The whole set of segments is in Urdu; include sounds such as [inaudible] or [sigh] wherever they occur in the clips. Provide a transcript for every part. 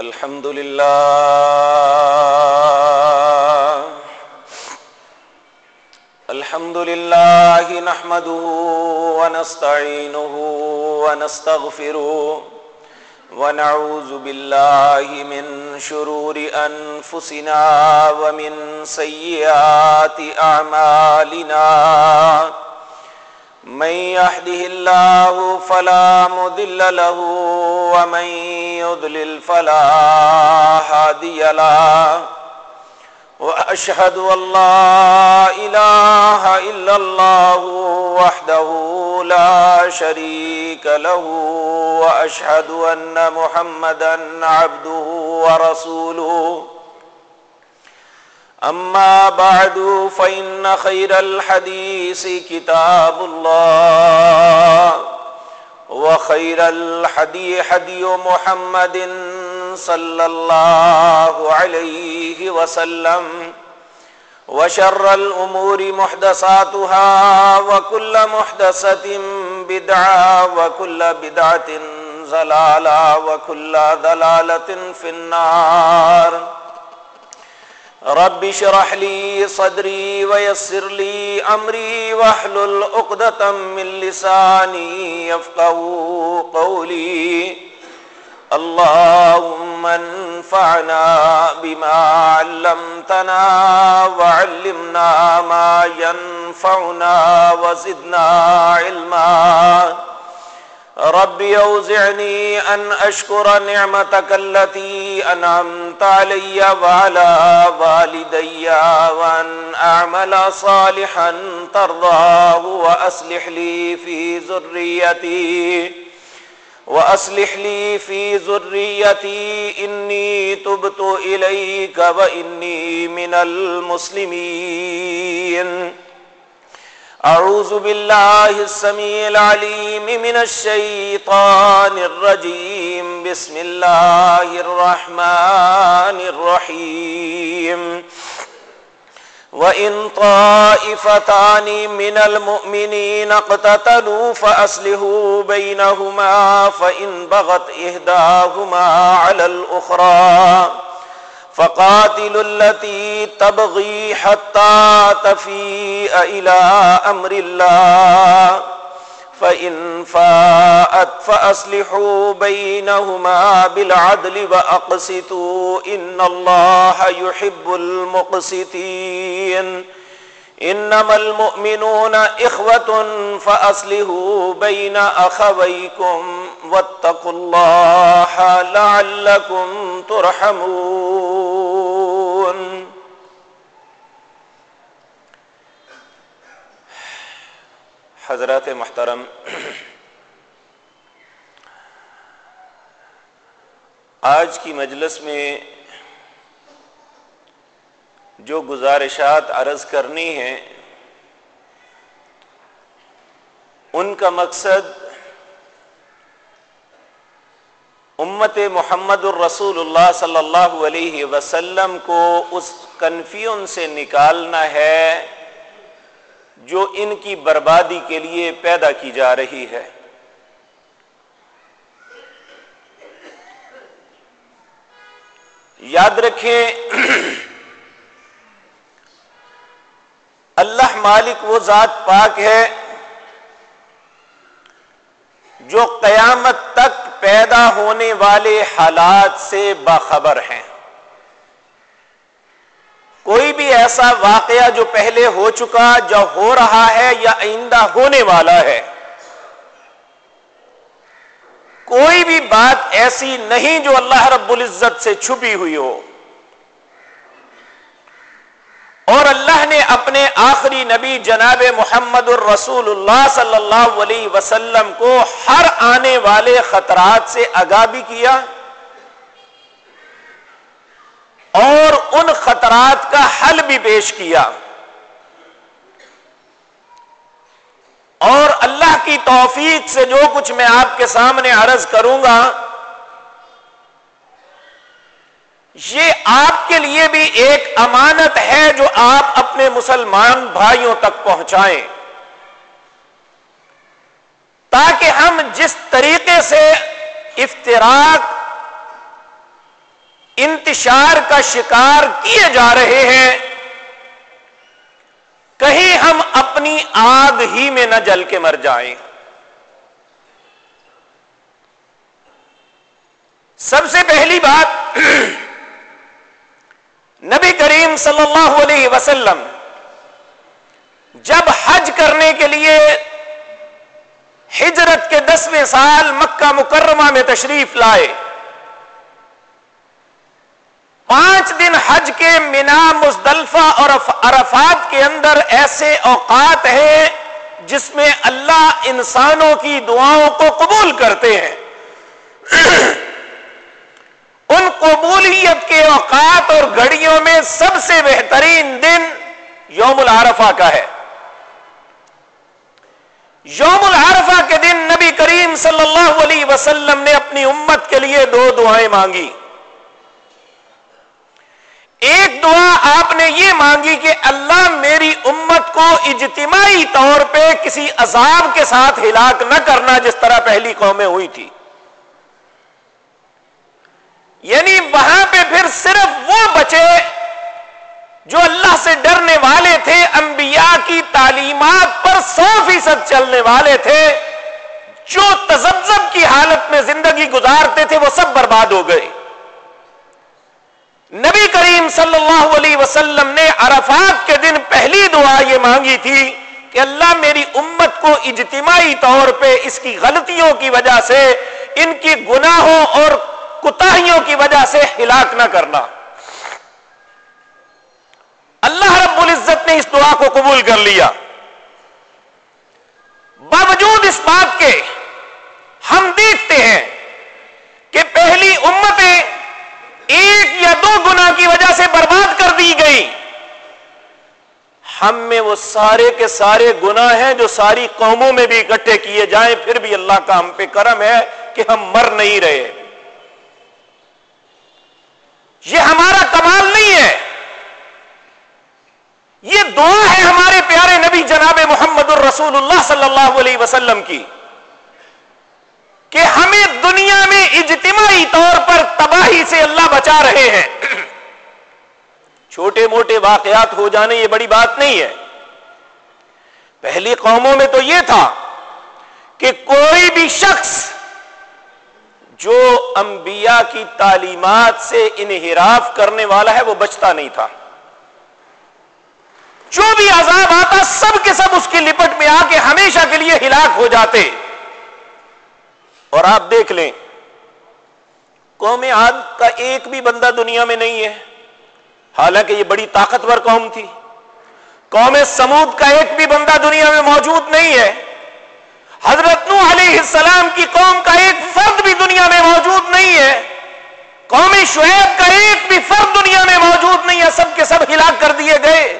الحمد لله الحمد لله نحمده ونستعينه ونستغفره ونعوذ بالله من شرور أنفسنا ومن سيئات أعمالنا. من يهده الله فلا مذل له ومن يضلل فلا هادي له وأشهد أن لا إله إلا الله وحده لا شريك له وأشهد أن محمدا عبده ورسوله أما بعد، فإن خير الحديث كتاب الله، وخير الحدي حدي محمد صلى الله عليه وسلم، وشر الأمور محدثاتها، وكل محدثة بدعة، وكل بدعة زلالة وكل ذلالة في النار. رب شرح لي صدري ويسر لي أمري واحلل عقدة من لساني يفقه قولي. اللهم انفعنا بما علمتنا وعلمنا ما ينفعنا وزدنا علما. رب يوزعني أن أشكر نعمتك التي أنعمت علي وعلى والدي وأن أعمل صالحا ترضاه وأصلح لي في ذريتي وأصلح لي في ذريتي إني تبت إليك وإني من المسلمين أعوذ بالله السميع العليم من الشيطان الرجيم. بسم الله الرحمن الرحيم. وإن طائفتان من المؤمنين اقتتلوا فأصلحوا بينهما فإن بغت إهداهما على الأخرى. فقاتل التي تبغي حتى تفيء إلى أمر الله. فإن فاءت فأصلحوا بينهما بالعدل وأقسطوا إن الله يحب المقسطين. إنما المؤمنون إخوة فأصلحوا بين أخويكم واتقوا الله لعلكم ترحمون. حضرات محترم، آج کی مجلس میں جو گزارشات عرض کرنی ہیں، ان کا مقصد امت محمد الرسول اللہ صلی اللہ علیہ وسلم کو اس کنفیون سے نکالنا ہے جو ان کی بربادی کے لیے پیدا کی جا رہی ہے۔ یاد رکھیں اللہ مالک وہ ذات پاک ہے جو قیامت تک پیدا ہونے والے حالات سے باخبر ہیں۔ کوئی بھی ایسا واقعہ جو پہلے ہو چکا جو ہو رہا ہے یا آئندہ ہونے والا ہے۔ کوئی بھی بات ایسی نہیں جو اللہ رب العزت سے چھپی ہوئی ہو۔ اور اللہ نے اپنے آخری نبی جناب محمد الرسول اللہ صلی اللہ علیہ وسلم کو ہر آنے والے خطرات سے آگاہ بھی کیا اور ان خطرات کا حل بھی پیش کیا اور اللہ کی توفیق سے جو کچھ میں آپ کے سامنے عرض کروں گا یہ آپ کے لیے بھی ایک امانت ہے جو آپ اپنے مسلمان بھائیوں تک پہنچائیں۔ تاکہ ہم جس طریقے سے افطراک انتشار کا شکار کیے جا رہے ہیں، کہیں ہم اپنی آگ ہی میں نہ جل کے مر جائیں۔ سب سے پہلی بات نبی کریم صلی اللہ علیہ وسلم جب حج کرنے کے لیے ہجرت کے دسویں سال مکہ مکرمہ میں تشریف لائے، پانچ دن حج کے مینا، مزدلفہ اور عرفات کے اندر ایسے اوقات ہیں جس میں اللہ انسانوں کی دعاؤں کو قبول کرتے ہیں۔ ان قبولیت کے اوقات اور گھڑیوں میں سب سے بہترین دن یوم العرفہ کا ہے۔ یوم العرفہ کے دن نبی کریم صلی اللہ علیہ وسلم نے اپنی امت کے لیے دو دعائیں مانگی۔ ایک دعا آپ نے یہ مانگی کہ اللہ میری امت کو اجتماعی طور پہ کسی عذاب کے ساتھ ہلاک نہ کرنا جس طرح پہلی قومیں ہوئی تھی۔ یعنی وہاں پہ پھر صرف وہ بچے جو اللہ سے ڈرنے والے تھے، انبیاء کی تعلیمات پر سو فیصد چلنے والے تھے، جو تزبزب کی حالت میں زندگی گزارتے تھے، وہ سب برباد ہو گئے۔ نبی کریم صلی اللہ علیہ وسلم نے عرفات کے دن پہلی دعا یہ مانگی تھی کہ اللہ میری امت کو اجتماعی طور پہ اس کی غلطیوں کی وجہ سے ان کی گناہوں اور کتاہیوں کی وجہ سے ہلاک نہ کرنا۔ اللہ رب العزت نے اس دعا کو قبول کر لیا۔ باوجود اس بات کے ہم دیکھتے ہیں کہ پہلی امتیں ایک یا دو گنا کی وجہ سے برباد کر دی گئی ہم میں وہ سارے کے سارے گنا ہیں جو ساری قوموں میں بھی اکٹھے کیے جائیں، پھر بھی اللہ کا ہم پہ کرم ہے کہ ہم مر نہیں رہے۔ یہ ہمارا کمال نہیں ہے۔ یہ دعا ہے ہمارے پیارے نبی جناب محمد الرسول اللہ صلی اللہ علیہ وسلم کی کہ ہمیں دنیا میں اجتماعی طور پر تباہی سے اللہ بچا رہے ہیں۔ چھوٹے موٹے واقعات ہو جانے یہ بڑی بات نہیں ہے۔ پہلی قوموں میں تو یہ تھا کہ کوئی بھی شخص جو انبیاء کی تعلیمات سے انحراف کرنے والا ہے وہ بچتا نہیں تھا۔ جو بھی عذاب آتا سب کے سب اس کی لپٹ میں آ کے ہمیشہ کے لیے ہلاک ہو جاتے۔ اور آپ دیکھ لیں، قوم عاد کا ایک بھی بندہ دنیا میں نہیں ہے۔ حالانکہ یہ بڑی طاقتور قوم تھی۔ قوم سمود کا ایک بھی بندہ دنیا میں موجود نہیں ہے۔ حضرت نو علیہ السلام کی قوم کا ایک فرد بھی دنیا میں موجود نہیں ہے۔ قوم شعیب کا ایک بھی فرد دنیا میں موجود نہیں ہے۔ سب کے سب ہلاک کر دیے گئے۔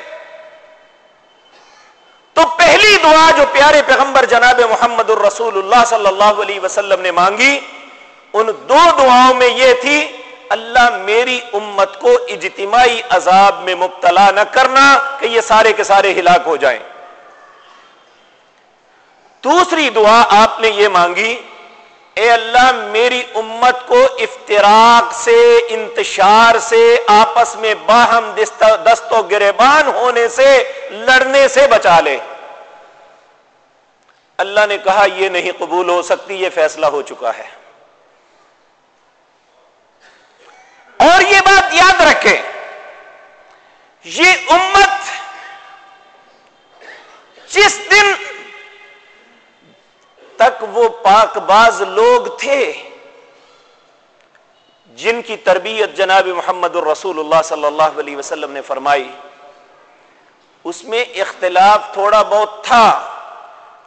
تو پہلی دعا جو پیارے پیغمبر جناب محمد الرسول اللہ صلی اللہ علیہ وسلم نے مانگی، ان دو دعاؤں میں یہ تھی، اللہ میری امت کو اجتماعی عذاب میں مبتلا نہ کرنا کہ یہ سارے کے سارے ہلاک ہو جائیں۔ دوسری دعا آپ نے یہ مانگی، اے اللہ میری امت کو افطراک سے، انتشار سے، آپس میں باہم دست و گریبان ہونے سے، لڑنے سے بچا لے۔ اللہ نے کہا، یہ نہیں قبول ہو سکتی، یہ فیصلہ ہو چکا ہے۔ اور یہ بات یاد رکھیں، یہ امت جس دن تک وہ پاک باز لوگ تھے جن کی تربیت جناب محمد الرسول اللہ صلی اللہ علیہ وسلم نے فرمائی۔ اس میں اختلاف تھوڑا بہت تھا،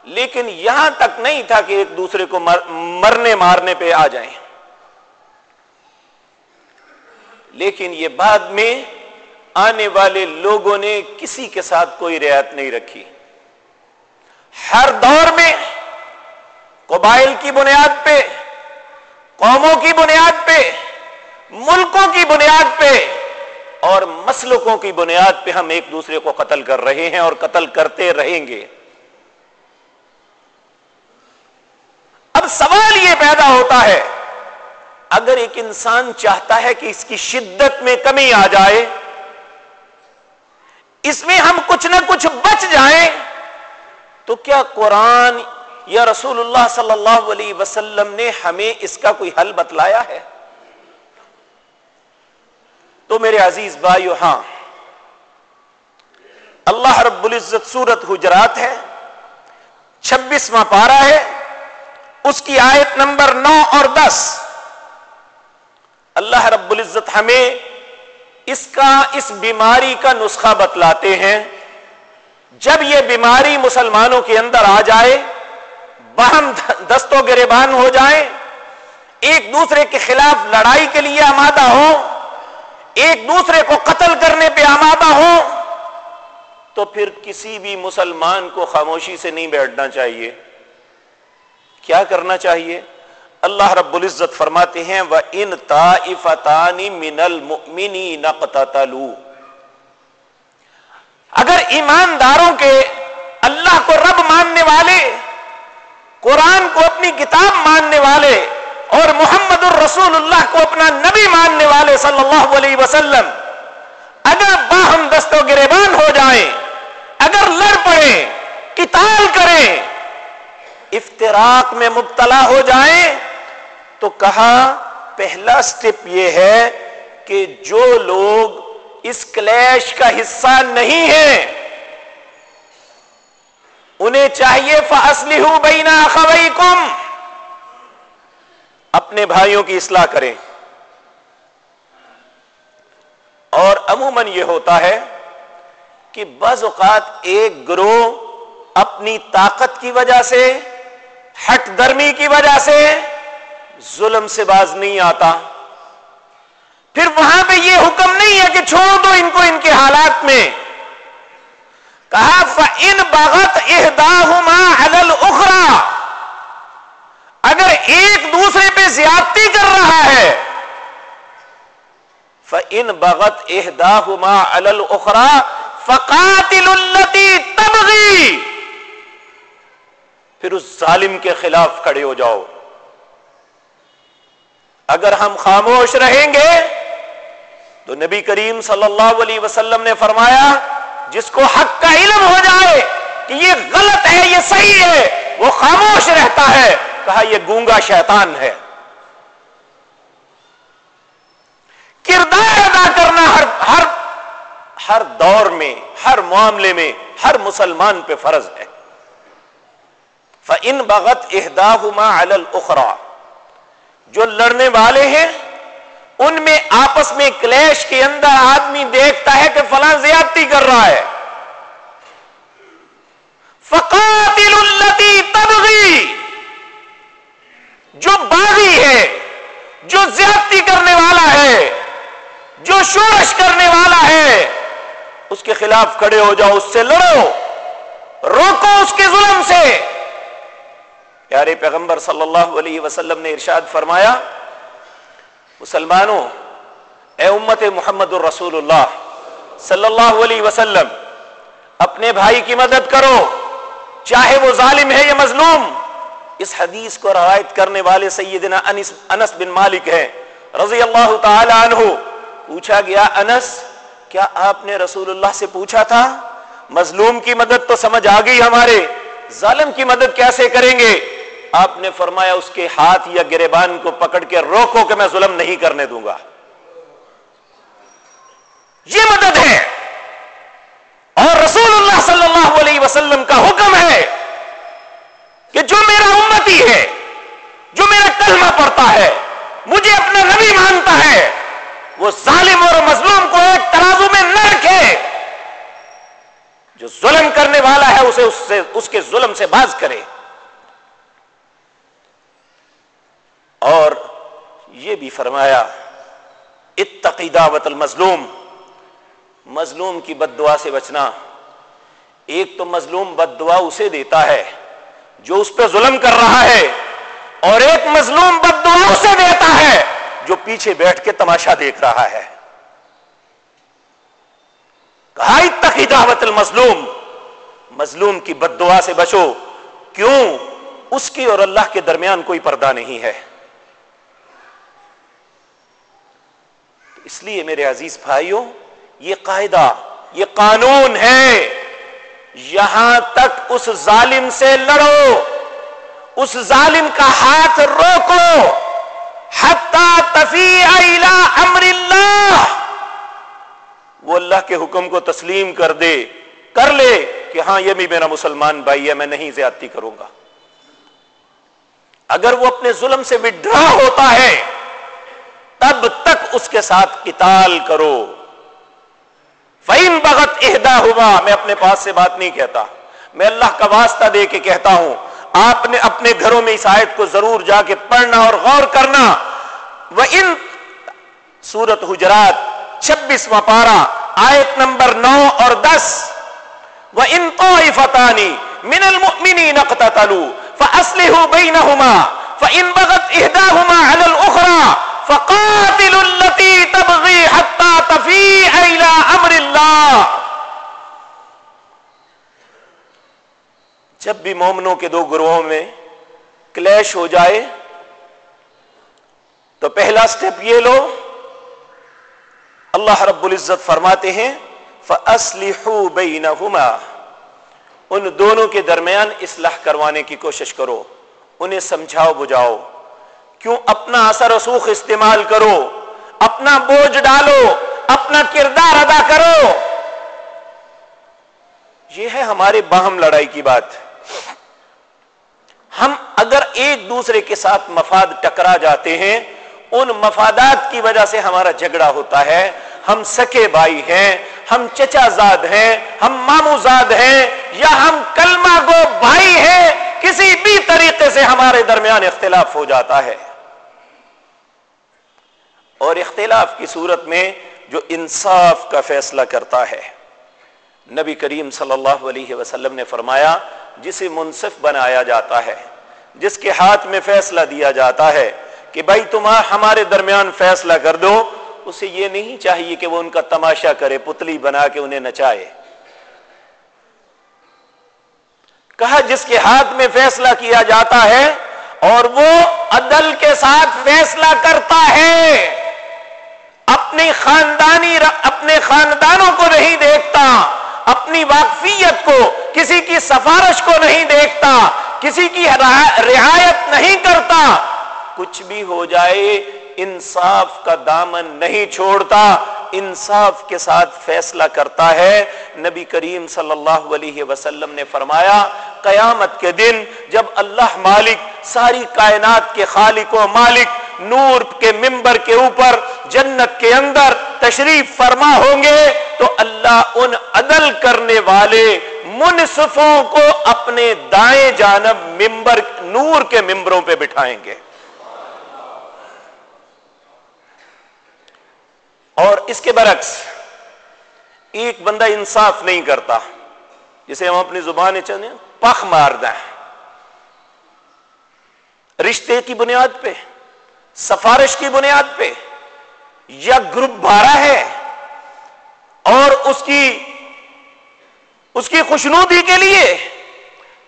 لیکن یہاں تک نہیں تھا کہ ایک دوسرے کو مرنے مارنے پہ آ جائیں۔ لیکن یہ بعد میں آنے والے لوگوں نے کسی کے ساتھ کوئی رعایت نہیں رکھی۔ ہر دور میں قبائل کی بنیاد پہ، قوموں کی بنیاد پہ، ملکوں کی بنیاد پہ اور مسلکوں کی بنیاد پہ ہم ایک دوسرے کو قتل کر رہے ہیں اور قتل کرتے رہیں گے۔ اب سوال یہ پیدا ہوتا ہے، اگر ایک انسان چاہتا ہے کہ اس کی شدت میں کمی آ جائے، اس میں ہم کچھ نہ کچھ بچ جائیں، تو کیا قرآن یا رسول اللہ صلی اللہ علیہ وسلم نے ہمیں اس کا کوئی حل بتلایا ہے؟ تو میرے عزیز بھائیو ہاں۔ اللہ رب العزت سورت حجرات ہے، چھبیسواں پارا ہے، اس کی آیت نمبر نو اور دس۔ اللہ رب العزت ہمیں اس کا، اس بیماری کا نسخہ بتلاتے ہیں۔ جب یہ بیماری مسلمانوں کے اندر آ جائے بہم دستوں گریبان ہو جائیں، ایک دوسرے کے خلاف لڑائی کے لیے آمادہ ہو ایک دوسرے کو قتل کرنے پہ آمادہ ہو تو پھر کسی بھی مسلمان کو خاموشی سے نہیں بیٹھنا چاہیے۔ کیا کرنا چاہیے؟ اللہ رب العزت فرماتے ہیں وہ ان تافتانی من المنی نقتلو اگر ایمانداروں کے اللہ کو رب ماننے والے قرآن کو اپنی کتاب ماننے والے اور محمد الرسول اللہ کو اپنا نبی ماننے والے صلی اللہ علیہ وسلم، اگر باہم دست و گریبان ہو جائیں، اگر لڑ پڑے کتاب کریں افطراک میں مبتلا ہو جائیں، تو کہا پہلا سٹیپ یہ ہے کہ جو لوگ اس کلیش کا حصہ نہیں ہے انہیں چاہیے فاصلی ہوں بینا خوئی کم اپنے بھائیوں کی اصلاح کریں۔ اور عموماً یہ ہوتا ہے کہ بعض اوقات ایک گروہ اپنی طاقت کی وجہ سے، ہٹ درمی کی وجہ سے ظلم سے باز نہیں آتا۔ پھر وہاں پہ یہ حکم نہیں ہے کہ چھوڑ دو ان کو ان کے حالات میں۔ کہا ان بغت احداہما اخرا اگر ایک دوسرے پہ زیادتی کر رہا ہے ان بغت احداہما اخرا فقاتل التی تبغی پھر اس ظالم کے خلاف کھڑے ہو جاؤ۔ اگر ہم خاموش رہیں گے، تو نبی کریم صلی اللہ علیہ وسلم نے فرمایا جس کو حق کا علم ہو جائے کہ یہ غلط ہے، یہ صحیح ہے، وہ خاموش رہتا ہے، کہا یہ گونگا شیطان ہے۔ کردار ادا کرنا ہر ہر ہر دور میں، ہر معاملے میں، ہر مسلمان پہ فرض ہے۔ ان بغت احداہما علی الاخرى جو لڑنے والے ہیں ان میں آپس میں کلیش کے اندر آدمی دیکھتا ہے کہ فلاں زیادتی کر رہا ہے۔ فقاتل التی تبغی جو باغی ہے، جو زیادتی کرنے والا ہے، جو شورش کرنے والا ہے، اس کے خلاف کھڑے ہو جاؤ، اس سے لڑو۔ روکو اس کے ظلم سے۔ پیارے پیغمبر صلی اللہ علیہ وسلم نے ارشاد فرمایا مسلمانوں، اے امت محمد الرسول اللہ صلی اللہ علیہ وسلم، اپنے بھائی کی مدد کرو، چاہے وہ ظالم ہے یا مظلوم۔ اس حدیث کو روایت کرنے والے سیدنا انس انس بن مالک ہے رضی اللہ تعالی عنہ۔ پوچھا گیا، انس، کیا آپ نے رسول اللہ سے پوچھا تھا؟ مظلوم کی مدد تو سمجھ آ گئی ہمارے، ظالم کی مدد کیسے کریں گے؟ آپ نے فرمایا اس کے ہاتھ یا گریبان کو پکڑ کے روکو کہ میں ظلم نہیں کرنے دوں گا۔ یہ مدد ہے۔ اور رسول اللہ صلی اللہ علیہ وسلم کا حکم ہے کہ جو میرا امتی ہے، جو میرا کلمہ پڑتا ہے، مجھے اپنا نبی مانتا ہے، وہ ظالم اور مظلوم کو ایک ترازو میں نہ رکھے۔ جو ظلم کرنے والا ہے، اسے اس سے، اس کے ظلم سے باز کرے۔ اور یہ بھی فرمایا، اتقی دعوت المظلوم، مظلوم کی بد دعا سے بچنا۔ ایک تو مظلوم بد دعا اسے دیتا ہے جو اس پہ ظلم کر رہا ہے، اور ایک مظلوم بد دعا اسے دیتا ہے جو پیچھے بیٹھ کے تماشا دیکھ رہا ہے۔ کہا، اتقی دعوت المظلوم، مظلوم کی بد دعا سے بچو۔ کیوں؟ اس کی اور اللہ کے درمیان کوئی پردہ نہیں ہے۔ اس لیے میرے عزیز بھائیوں، یہ قاعدہ، یہ قانون ہے، یہاں تک اس ظالم سے لڑو، اس ظالم کا ہاتھ روکو تفی امر اللہ۔ وہ اللہ کے حکم کو تسلیم کر دے، کر لے کہ ہاں یہ بھی میرا مسلمان بھائی ہے، میں نہیں زیادتی کروں گا۔ اگر وہ اپنے ظلم سے وڈرا ہوتا ہے تب تک اس کے ساتھ قتال کرو۔ فیم بغت اہدا ہوا میں اپنے پاس سے بات نہیں کہتا۔ میں اللہ کا واسطہ دے کے کہتا ہوں، آپ نے اپنے گھروں میں اس آیت کو ضرور جا کے پڑھنا اور غور کرنا۔ وہ ان سورت حجرات چھبیس پارا آیت نمبر نو اور دس۔ وہ ان تو فتانی من المنی نقط تلو فصلی ہوں بئی نہ بغت إحداهما على فقاتل التي تبغي حتى تفيء إلى أمر الله. جب بھی مومنوں کے دو گروہوں میں کلیش ہو جائے، تو پہلا سٹیپ یہ لو، اللہ رب العزت فرماتے ہیں فَأَصْلِحُوا بَيْنَهُمَا۔ ان دونوں کے درمیان اصلاح کروانے کی کوشش کرو، انہیں سمجھاؤ بجاؤ کیوں اپنا اثر رسوخ استعمال کرو؟ اپنا بوجھ ڈالو، اپنا کردار ادا کرو۔ یہ ہے ہمارے باہم لڑائی کی بات۔ ہم اگر ایک دوسرے کے ساتھ مفاد ٹکرا جاتے ہیں، ان مفادات کی وجہ سے ہمارا جھگڑا ہوتا ہے۔ ہم سکے بھائی ہیں، ہم چچا زاد ہیں، ہم مامو زاد ہیں، یا ہم کلمہ گو بھائی ہیں، کسی بھی طریقے سے ہمارے درمیان اختلاف ہو جاتا ہے۔ اور اختلاف کی صورت میں جو انصاف کا فیصلہ کرتا ہے۔ نبی کریم صلی اللہ علیہ وسلم نے فرمایا، جسے منصف بنایا جاتا ہے، جس کے ہاتھ میں فیصلہ دیا جاتا ہے کہ بھائی تم ہمارے درمیان فیصلہ کر دو، اسے یہ نہیں چاہیے کہ وہ ان کا تماشا کرے، پتلی بنا کے انہیں نچائے۔ کہا، جس کے ہاتھ میں فیصلہ کیا جاتا ہے اور وہ عدل کے ساتھ فیصلہ کرتا ہے۔ اپنی خاندانی اپنے خاندانوں کو نہیں دیکھتا، اپنی واقفیت کو، کسی کی سفارش کو نہیں دیکھتا، کسی کی رعایت نہیں کرتا۔ کچھ بھی ہو جائے، انصاف کا دامن نہیں چھوڑتا، انصاف کے ساتھ فیصلہ کرتا ہے۔ نبی کریم صلی اللہ علیہ وسلم نے فرمایا، قیامت کے دن جب اللہ مالک، ساری کائنات کے خالق و مالک نور کے ممبر کے اوپر جنت کے اندر تشریف فرما ہوں گے، تو اللہ ان عدل کرنے والے منصفوں کو اپنے دائیں جانب ممبر نور کے ممبروں پہ بٹھائیں گے۔ اور اس کے برعکس، ایک بندہ انصاف نہیں کرتا، جسے ہم اپنی زبان چاہتے پخ مار دیں۔ رشتے کی بنیاد پہ۔ سفارش کی بنیاد پہ یا گروپ بھارا ہے اور اس کی اس کی خوشنودی کے لیے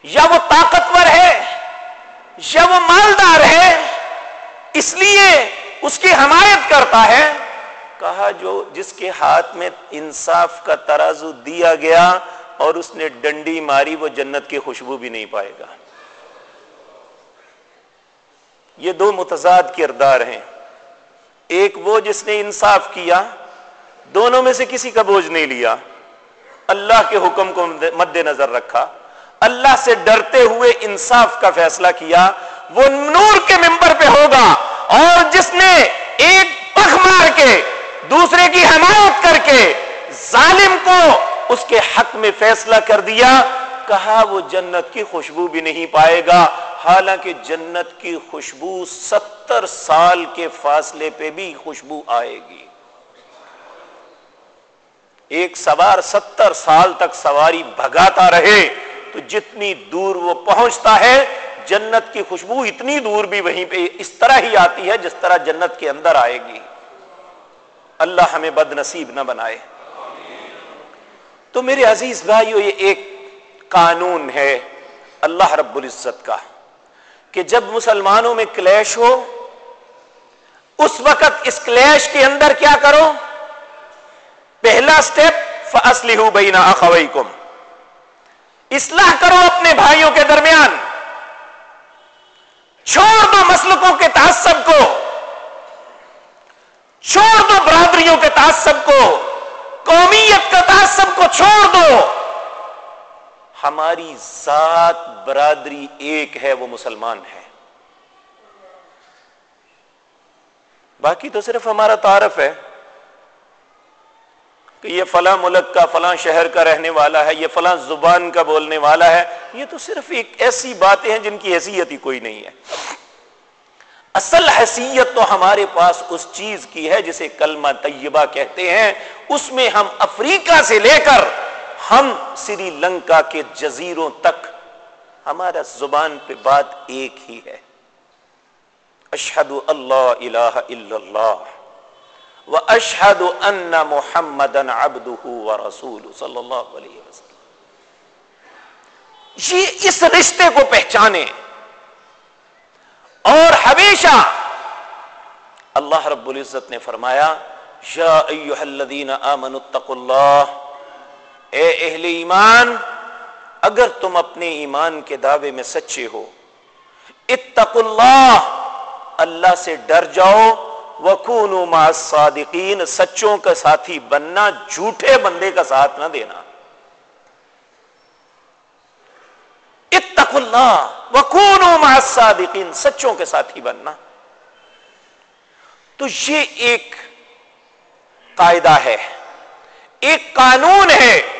یا وہ طاقتور ہے یا وہ مالدار ہے، اس لیے اس کی حمایت کرتا ہے۔ کہا جو جس کے ہاتھ میں انصاف کا ترازو دیا گیا اور اس نے ڈنڈی ماری، وہ جنت کی خوشبو بھی نہیں پائے گا۔ یہ دو متضاد کردار ہیں۔ ایک وہ جس نے انصاف کیا، دونوں میں سے کسی کا بوجھ نہیں لیا۔ اللہ کے حکم کو مد نظر رکھا۔ اللہ سے ڈرتے ہوئے انصاف کا فیصلہ کیا۔ وہ نور کے ممبر پہ ہوگا۔ اور جس نے ایک پخ مار کے، دوسرے کی حمایت کر کے ظالم کو اس کے حق میں فیصلہ کر دیا کہا وہ جنت کی خوشبو بھی نہیں پائے گا۔ حالانکہ جنت کی خوشبو ستر سال کے فاصلے پہ بھی خوشبو آئے گی۔ ایک سوار ستر سال تک سواری بھگاتا رہے تو جتنی دور وہ پہنچتا ہے، جنت کی خوشبو اتنی دور بھی وہیں پہ اس طرح ہی آتی ہے جس طرح جنت کے اندر آئے گی۔ اللہ ہمیں بد نصیب نہ بنائے۔ تو میرے عزیز بھائیو، یہ ایک قانون ہے اللہ رب العزت کا، کہ جب مسلمانوں میں کلیش ہو، اس وقت اس کلیش کے اندر کیا کرو؟ پہلا سٹیپ فصلی ہو بہنا اخوئی اصلاح کرو اپنے بھائیوں کے درمیان۔ چھوڑ دو مسلکوں کے تعصب کو۔ چھوڑ دو برادریوں کے تعصب کو۔ قومیت کا تعصب کو چھوڑ دو۔ ہماری ذات برادری ایک ہے، وہ مسلمان ہے۔ باقی تو صرف ہمارا تعارف ہے کہ یہ فلاں ملک کا، فلاں شہر کا رہنے والا ہے، یہ فلاں زبان کا بولنے والا ہے۔ یہ تو صرف ایک ایسی باتیں ہیں جن کی حیثیت ہی کوئی نہیں ہے۔ اصل حیثیت تو ہمارے پاس اس چیز کی ہے جسے کلمہ طیبہ کہتے ہیں۔ اس میں ہم افریقہ سے لے کر ہم سری لنکا کے جزیروں تک ہمارا زبان پہ بات ایک ہی ہے۔ اشہد اللہ الہ الا اللہ و اشہد ان محمد رسول صلی اللہ علیہ وسلم۔ یہ اس رشتے کو پہچانے اور ہمیشہ اللہ رب العزت نے فرمایا، یا ایوہ الذین آمنوا اتقوا اللہ اے اہل ایمان، اگر تم اپنے ایمان کے دعوے میں سچے ہو اتق اللہ اللہ سے ڈر جاؤ وکون صادقین سچوں کا ساتھی بننا، جھوٹے بندے کا ساتھ نہ دینا۔ اتق اللہ وکون صادقین سچوں کے ساتھی بننا۔ تو یہ ایک قاعدہ ہے، ایک قانون ہے۔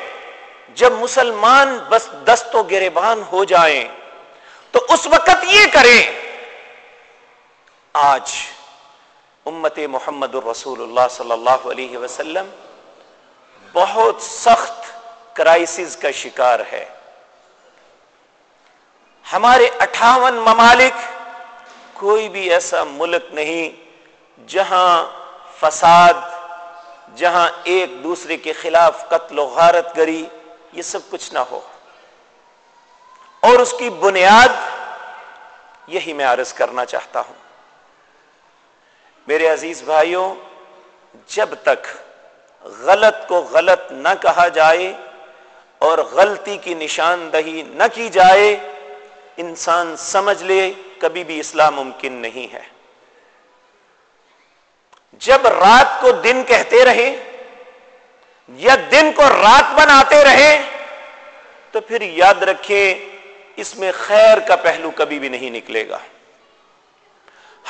جب مسلمان بس دست و گریبان ہو جائیں، تو اس وقت یہ کریں، آج امت محمد الرسول اللہ صلی اللہ علیہ وسلم بہت سخت کرائسس کا شکار ہے۔ ہمارے اٹھاون ممالک کوئی بھی ایسا ملک نہیں جہاں فساد، جہاں ایک دوسرے کے خلاف قتل و غارت گری یہ سب کچھ نہ ہو۔ اور اس کی بنیاد یہی میں عرض کرنا چاہتا ہوں۔ میرے عزیز بھائیوں، جب تک غلط کو غلط نہ کہا جائے اور غلطی کی نشاندہی نہ کی جائے، انسان سمجھ لے کبھی بھی اسلام ممکن نہیں ہے۔ جب رات کو دن کہتے رہے یا دن کو رات بناتے رہے تو پھر یاد رکھیں اس میں خیر کا پہلو کبھی بھی نہیں نکلے گا۔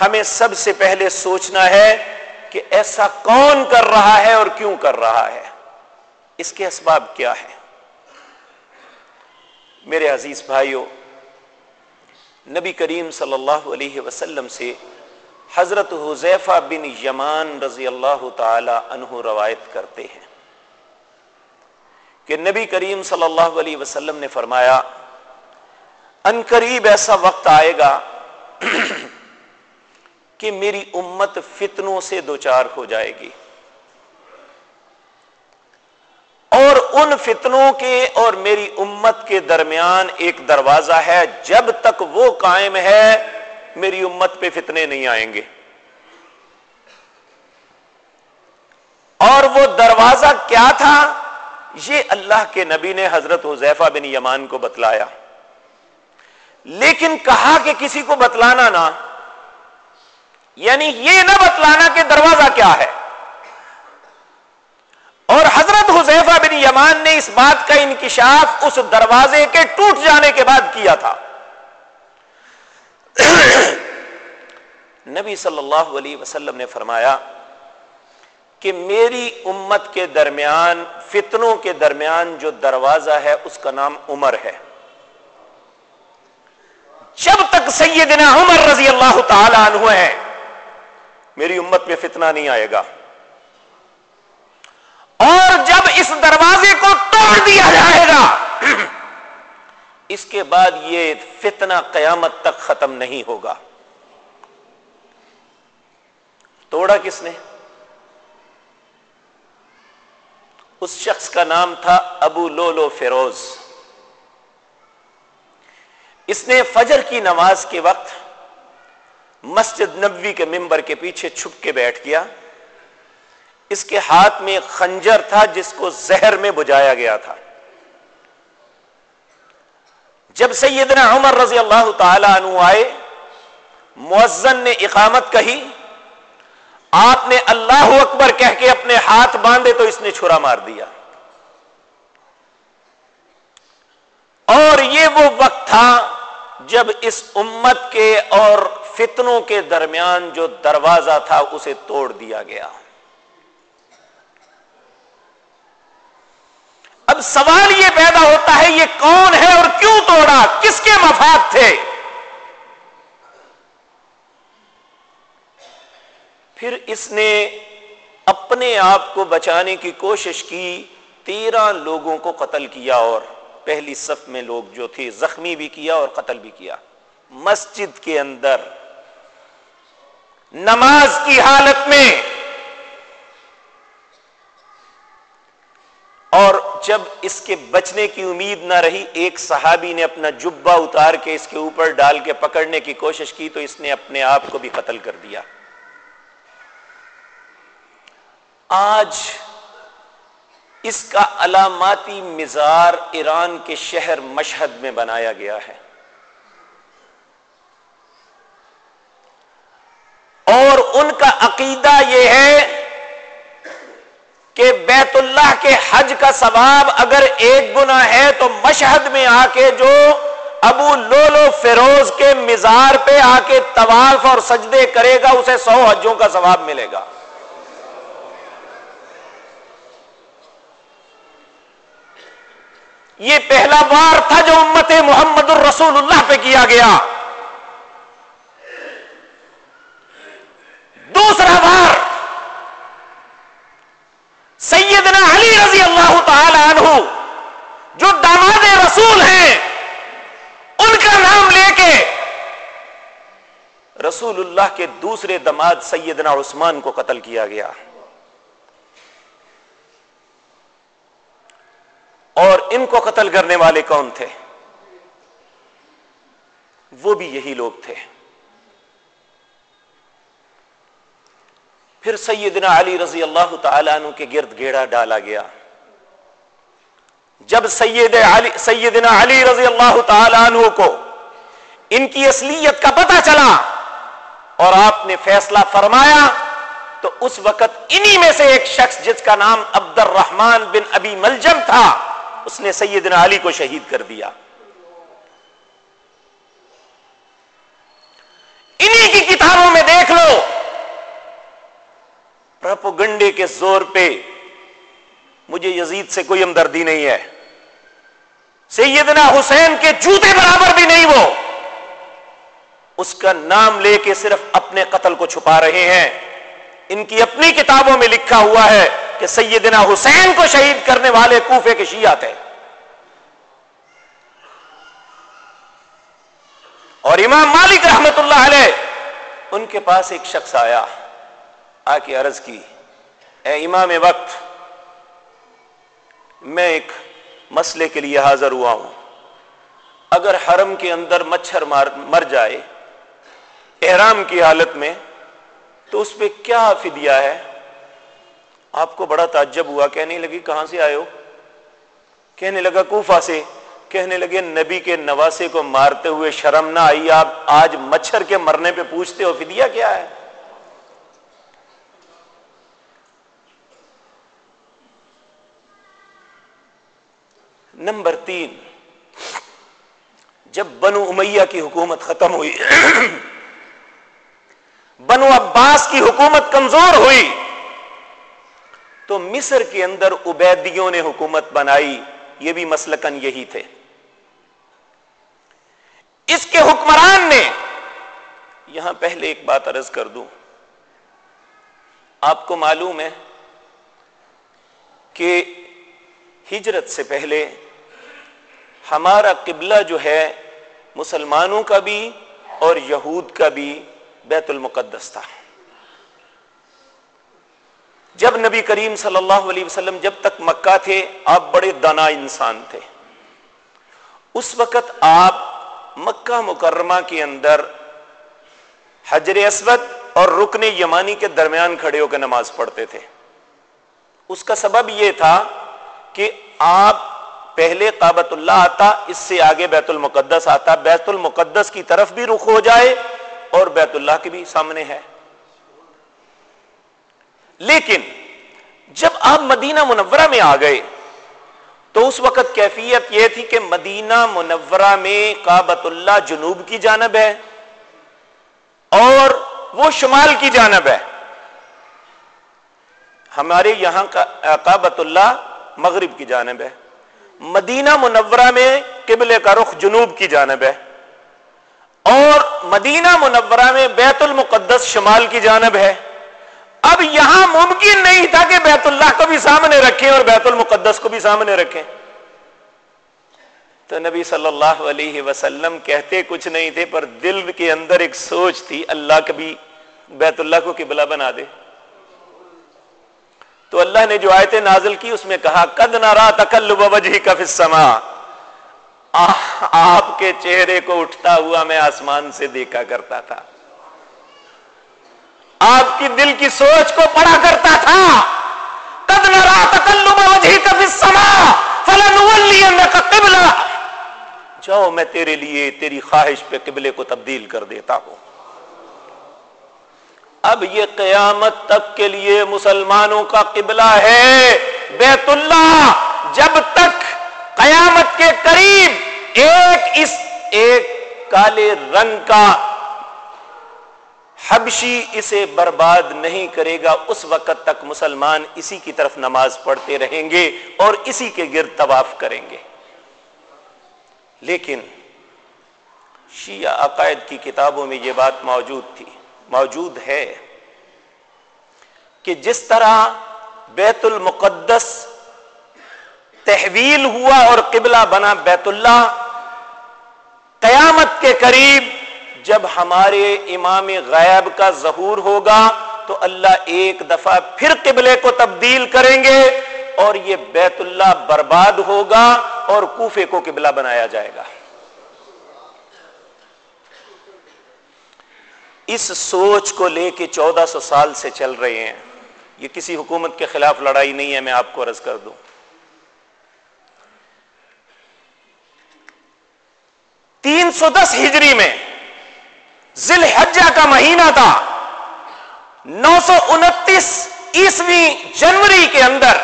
ہمیں سب سے پہلے سوچنا ہے کہ ایسا کون کر رہا ہے اور کیوں کر رہا ہے۔ اس کے اسباب کیا ہے میرے عزیز بھائیوں نبی کریم صلی اللہ علیہ وسلم سے حضرت حذیفہ بن یمان رضی اللہ تعالی عنہ روایت کرتے ہیں۔ کہ نبی کریم صلی اللہ علیہ وسلم نے فرمایا، ان قریب ایسا وقت آئے گا [clears throat] کہ میری امت فتنوں سے دوچار ہو جائے گی۔ اور ان فتنوں کے اور میری امت کے درمیان ایک دروازہ ہے، جب تک وہ قائم ہے، میری امت پہ فتنے نہیں آئیں گے۔ اور وہ دروازہ کیا تھا؟ یہ اللہ کے نبی نے حضرت حذیفہ بن یمان کو بتلایا۔ لیکن کہا کہ کسی کو بتلانا نہ یعنی یہ نہ بتلانا کہ دروازہ کیا ہے۔ اور حضرت حذیفہ بن یمان نے اس بات کا انکشاف اس دروازے کے ٹوٹ جانے کے بعد کیا تھا۔ نبی صلی اللہ علیہ وسلم نے فرمایا کہ میری امت کے درمیان، فتنوں کے درمیان جو دروازہ ہے، اس کا نام عمر ہے۔ جب تک سیدنا عمر رضی اللہ تعالی عنہ ہے، میری امت میں فتنہ نہیں آئے گا۔ اور جب اس دروازے کو توڑ دیا جائے گا، اس کے بعد یہ فتنہ قیامت تک ختم نہیں ہوگا۔ توڑا کس نے؟ اس شخص کا نام تھا ابو لولو فیروز۔ اس نے فجر کی نماز کے وقت مسجد نبوی کے ممبر کے پیچھے چھپ کے بیٹھ گیا۔ اس کے ہاتھ میں خنجر تھا جس کو زہر میں بجایا گیا تھا۔ جب سیدنا عمر رضی اللہ تعالی عنہ آئے، مؤذن نے اقامت کہی۔ آپ نے اللہ اکبر کہہ کے اپنے ہاتھ باندھے تو اس نے چھرا مار دیا۔ اور یہ وہ وقت تھا جب اس امت کے اور فتنوں کے درمیان جو دروازہ تھا اسے توڑ دیا گیا۔ اب سوال یہ پیدا ہوتا ہے، یہ کون ہے اور کیوں توڑا؟ کس کے مفاد تھے؟ پھر اس نے اپنے آپ کو بچانے کی کوشش کی، تیرہ لوگوں کو قتل کیا اور پہلی صف میں لوگ جو تھے زخمی بھی کیا اور قتل بھی کیا۔ مسجد کے اندر، نماز کی حالت میں۔ اور جب اس کے بچنے کی امید نہ رہی، ایک صحابی نے اپنا جبا اتار کے اس کے اوپر ڈال کے پکڑنے کی کوشش کی تو اس نے اپنے آپ کو بھی قتل کر دیا۔ آج اس کا علاماتی مزار ایران کے شہر مشہد میں بنایا گیا ہے۔ اور ان کا عقیدہ یہ ہے کہ بیت اللہ کے حج کا ثواب اگر ایک گنا ہے تو مشہد میں آ کے جو ابو لولو فیروز کے مزار پہ آ کے طواف اور سجدے کرے گا، اسے سو حجوں کا ثواب ملے گا۔ یہ پہلا بار تھا جو امت محمد الرسول اللہ پہ کیا گیا۔ دوسرا بار سیدنا علی رضی اللہ تعالی عنہ، جو داماد رسول ہیں، ان کا نام لے کے رسول اللہ کے دوسرے دماد سیدنا عثمان کو قتل کیا گیا۔ اور ان کو قتل کرنے والے کون تھے؟ وہ بھی یہی لوگ تھے۔ پھر سیدنا علی رضی اللہ تعالیٰ عنہ کے گرد گیڑا ڈالا گیا۔ جب سید علی سیدنا علی رضی اللہ تعالیٰ عنہ کو ان کی اصلیت کا پتہ چلا اور آپ نے فیصلہ فرمایا، تو اس وقت انہی میں سے ایک شخص جس کا نام عبد الرحمان بن ابی ملجم تھا اس نے سیدنا علی کو شہید کر دیا۔ انہی کی کتابوں میں دیکھ لو۔ پرپو گنڈے کے زور پہ مجھے یزید سے کوئی ہمدردی نہیں ہے۔ سیدنا حسین کے جوتے برابر بھی نہیں وہ۔ اس کا نام لے کے صرف اپنے قتل کو چھپا رہے ہیں۔ ان کی اپنی کتابوں میں لکھا ہوا ہے۔ کہ سیدنا حسین کو شہید کرنے والے کوفے کے شیعہ تھے۔ اور امام مالک رحمت اللہ علیہ ان کے پاس ایک شخص آیا آ کے عرض کی، اے امام وقت، میں ایک مسئلے کے لیے حاضر ہوا ہوں۔ اگر حرم کے اندر مچھر مر جائے، احرام کی حالت میں، تو اس پہ کیا فدیہ ہے؟ آپ کو بڑا تعجب ہوا، کہنے لگی، کہاں سے آئے ہو؟ کہنے لگا، کوفہ سے. کہنے لگے، نبی کے نواسے کو مارتے ہوئے شرم نہ آئی، آپ آج مچھر کے مرنے پہ پوچھتے ہو، فدیہ کیا ہے؟ نمبر تین، جب بنو امیہ کی حکومت ختم ہوئی، [clears throat] بنو عباس کی حکومت کمزور ہوئی تو مصر کے اندر عبیدیوں نے حکومت بنائی، یہ بھی مسلکن یہی تھے۔ اس کے حکمران نے، یہاں پہلے ایک بات عرض کر دوں۔ آپ کو معلوم ہے کہ ہجرت سے پہلے ہمارا قبلہ جو ہے مسلمانوں کا بھی اور یہود کا بھی بیت المقدس تھا۔ جب نبی کریم صلی اللہ علیہ وسلم جب تک مکہ تھے، آپ بڑے دانا انسان تھے۔ اس وقت آپ مکہ مکرمہ کے اندر حجر اسود اور رکن یمانی کے درمیان کھڑے ہو کے نماز پڑھتے تھے۔ اس کا سبب یہ تھا کہ آپ پہلے کابت اللہ آتا، اس سے آگے بیت المقدس آتا۔ بیت المقدس کی طرف بھی رخ ہو جائے اور بیت اللہ کے بھی سامنے ہے۔ لیکن جب آپ مدینہ منورہ میں آ گئے تو اس وقت کیفیت یہ تھی کہ مدینہ منورہ میں کابت اللہ جنوب کی جانب ہے اور وہ شمال کی جانب ہے۔ ہمارے یہاں کا کابت اللہ مغرب کی جانب ہے۔ مدینہ منورہ میں قبل کا رخ جنوب کی جانب ہے۔ اور مدینہ منورہ میں بیت المقدس شمال کی جانب ہے۔ اب یہاں ممکن نہیں تھا کہ بیت اللہ کو بھی سامنے رکھیں اور بیت المقدس کو بھی سامنے رکھیں۔ تو نبی صلی اللہ علیہ وسلم کہتے کچھ نہیں تھے، پر دل کے اندر ایک سوچ تھی، اللہ کبھی بیت اللہ کو قبلہ بنا دے۔ تو اللہ نے جو آیتیں نازل کی، اس میں کہا، قد نارا تکلب وجہ کا فسما آپ کے چہرے کو اٹھتا ہوا میں آسمان سے دیکھا کرتا تھا۔ آپ کی دل کی سوچ کو پڑھا کرتا تھا۔ قد قبلہ۔ جاؤ میں تیرے لیے تیری خواہش پہ قبلے کو تبدیل کر دیتا ہوں۔ اب یہ قیامت تک کے لیے مسلمانوں کا قبلہ ہے۔ بیت اللہ، جب تک قیامت کے قریب ایک اس، ایک کالے رنگ کا حبشی اسے برباد نہیں کرے گا۔ اس وقت تک مسلمان اسی کی طرف نماز پڑھتے رہیں گے اور اسی کے گرد طواف کریں گے۔ لیکن شیعہ عقائد کی کتابوں میں یہ بات موجود تھی، موجود ہے کہ جس طرح بیت المقدس تحویل ہوا اور قبلہ بنا بیت اللہ، قیامت کے قریب جب ہمارے امام غیب کا ظہور ہوگا تو اللہ ایک دفعہ پھر قبلے کو تبدیل کریں گے اور یہ بیت اللہ برباد ہوگا اور کوفے کو قبلہ بنایا جائے گا۔ اس سوچ کو لے کے چودہ سو سال سے چل رہے ہیں۔ یہ کسی حکومت کے خلاف لڑائی نہیں ہے، میں آپ کو عرض کر دوں۔ تین سو دس ہجری میں ذل حجہ کا مہینہ تھا۔ نو سو انتیس عیسوی جنوری کے اندر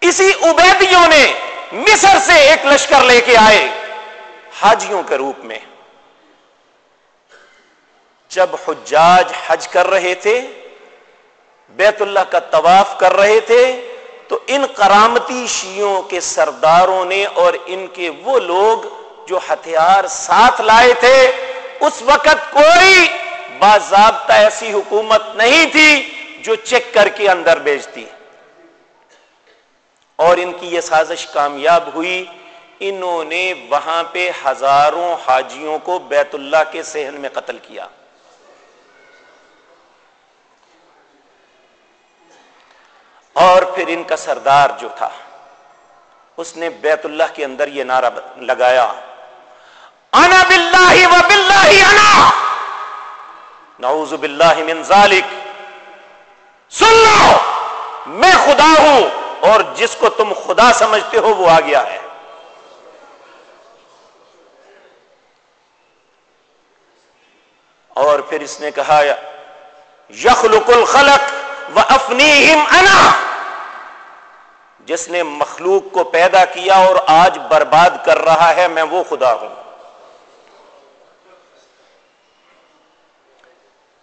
اسی عبیدیوں نے مصر سے ایک لشکر لے کے آئے حاجیوں کے روپ میں۔ جب حجاج حج کر رہے تھے، بیت اللہ کا طواف کر رہے تھے، تو ان کرامتی شیوں کے سرداروں نے اور ان کے وہ لوگ جو ہتھیار ساتھ لائے تھے اس وقت کوئی باضابطہ ایسی حکومت نہیں تھی جو چیک کر کے اندر بیچتی۔ اور ان کی یہ سازش کامیاب ہوئی۔ انہوں نے وہاں پہ ہزاروں حاجیوں کو بیت اللہ کے سہن میں قتل کیا۔ اور پھر ان کا سردار جو تھا، اس نے بیت اللہ کے اندر یہ نعرہ لگایا۔ انا باللہ و باللہ انا. نعوذ باللہ من ذالک. سن لو! میں خدا ہوں اور جس کو تم خدا سمجھتے ہو وہ آ گیا ہے. اور پھر اس نے کہا، یخلق الخلق و افنیہم انا. جس نے مخلوق کو پیدا کیا اور آج برباد کر رہا ہے، میں وہ خدا ہوں۔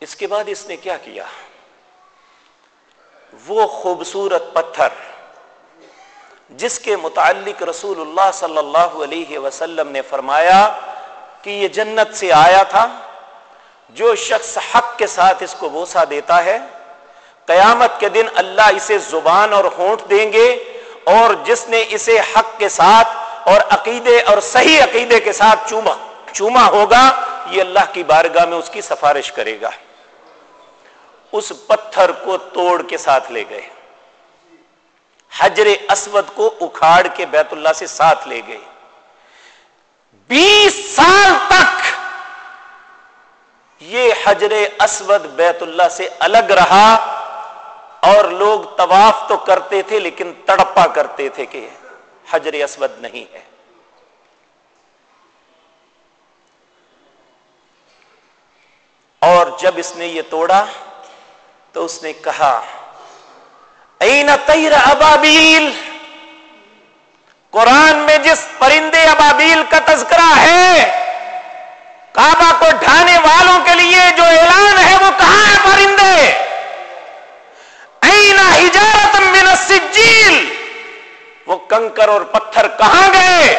اس کے بعد اس نے کیا کیا؟ وہ خوبصورت پتھر جس کے متعلق رسول اللہ صلی اللہ علیہ وسلم نے فرمایا کہ یہ جنت سے آیا تھا، جو شخص حق کے ساتھ اس کو بوسا دیتا ہے، قیامت کے دن اللہ اسے زبان اور ہونٹ دیں گے اور جس نے اسے حق کے ساتھ اور عقیدے اور صحیح عقیدے کے ساتھ چوما چوما ہوگا، یہ اللہ کی بارگاہ میں اس کی سفارش کرے گا۔ اس پتھر کو توڑ کے ساتھ لے گئے۔ حجر اسود کو اکھاڑ کے بیت اللہ سے ساتھ لے گئے۔ بیس سال تک یہ حجر اسود بیت اللہ سے الگ رہا اور لوگ طواف تو کرتے تھے لیکن تڑپا کرتے تھے کہ حجر اسود نہیں ہے۔ اور جب اس نے یہ توڑا تو اس نے کہا این تیر ابابیل؟ قرآن میں جس پرندے ابابیل کا تذکرہ ہے، کعبہ کو ڈھانے والوں کے لیے جو اعلان ہے، وہ کہاں ہے پرندے؟ اینا ہجارت من السجیل؟ وہ کنکر اور پتھر کہاں گئے؟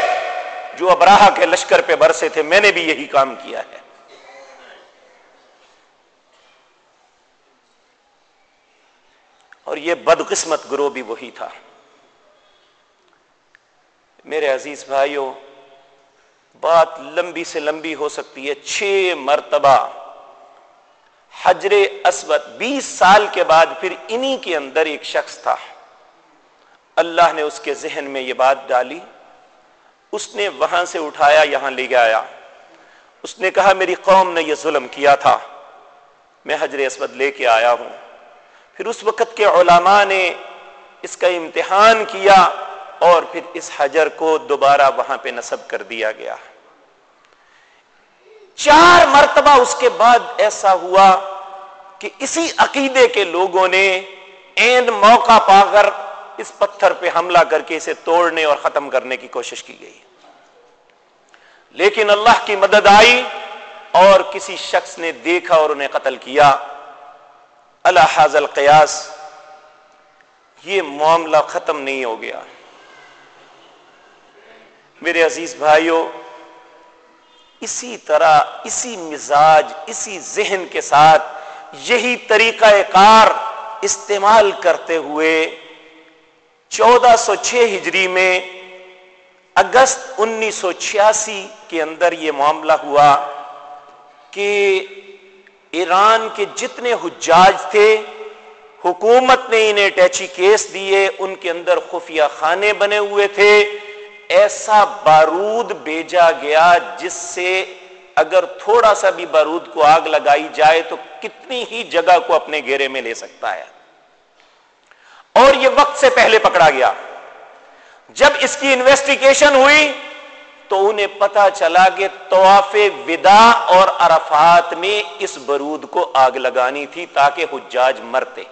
جو ابراہ کے لشکر پہ برسے تھے، میں نے بھی یہی کام کیا ہے۔ اور یہ بدقسمت گروہ بھی وہی تھا۔ میرے عزیز بھائیوں، بات لمبی سے لمبی ہو سکتی ہے، چھ مرتبہ۔ حجر اسود بیس سال کے بعد پھر انہی کے اندر ایک شخص تھا۔ اللہ نے اس کے ذہن میں یہ بات ڈالی۔ اس نے وہاں سے اٹھایا، یہاں لے گیا اس نے کہا، میری قوم نے یہ ظلم کیا تھا۔ میں حجر اسود لے کے آیا ہوں۔ پھر اس وقت کے علماء نے اس کا امتحان کیا اور پھر اس حجر کو دوبارہ وہاں پہ نصب کر دیا گیا۔ چار مرتبہ اس کے بعد ایسا ہوا کہ اسی عقیدے کے لوگوں نے این موقع پا کر اس پتھر پہ حملہ کر کے اسے توڑنے اور ختم کرنے کی کوشش کی گئی۔ لیکن اللہ کی مدد آئی اور کسی شخص نے دیکھا اور انہیں قتل کیا۔ اللہ حاضل قیاس یہ معاملہ ختم نہیں ہو گیا۔ میرے عزیز بھائیوں اسی طرح، اسی مزاج، اسی ذہن کے ساتھ یہی طریقہ کار استعمال کرتے ہوئے چودہ سو چھ ہجری میں اگست انیس سو چھیاسی کے اندر یہ معاملہ ہوا کہ ایران کے جتنے حجاج تھے، حکومت نے انہیں ٹیچی کیس دیے، ان کے اندر خفیہ خانے بنے ہوئے تھے۔ ایسا بارود بھیجا گیا جس سے اگر تھوڑا سا بھی بارود کو آگ لگائی جائے تو کتنی ہی جگہ کو اپنے گھیرے میں لے سکتا ہے۔ اور یہ وقت سے پہلے پکڑا گیا۔ جب اس کی انویسٹیگیشن ہوئی تو انہیں پتا چلا کہ طواف ودا اور عرفات میں اس برود کو آگ لگانی تھی تاکہ حجاج مرتے۔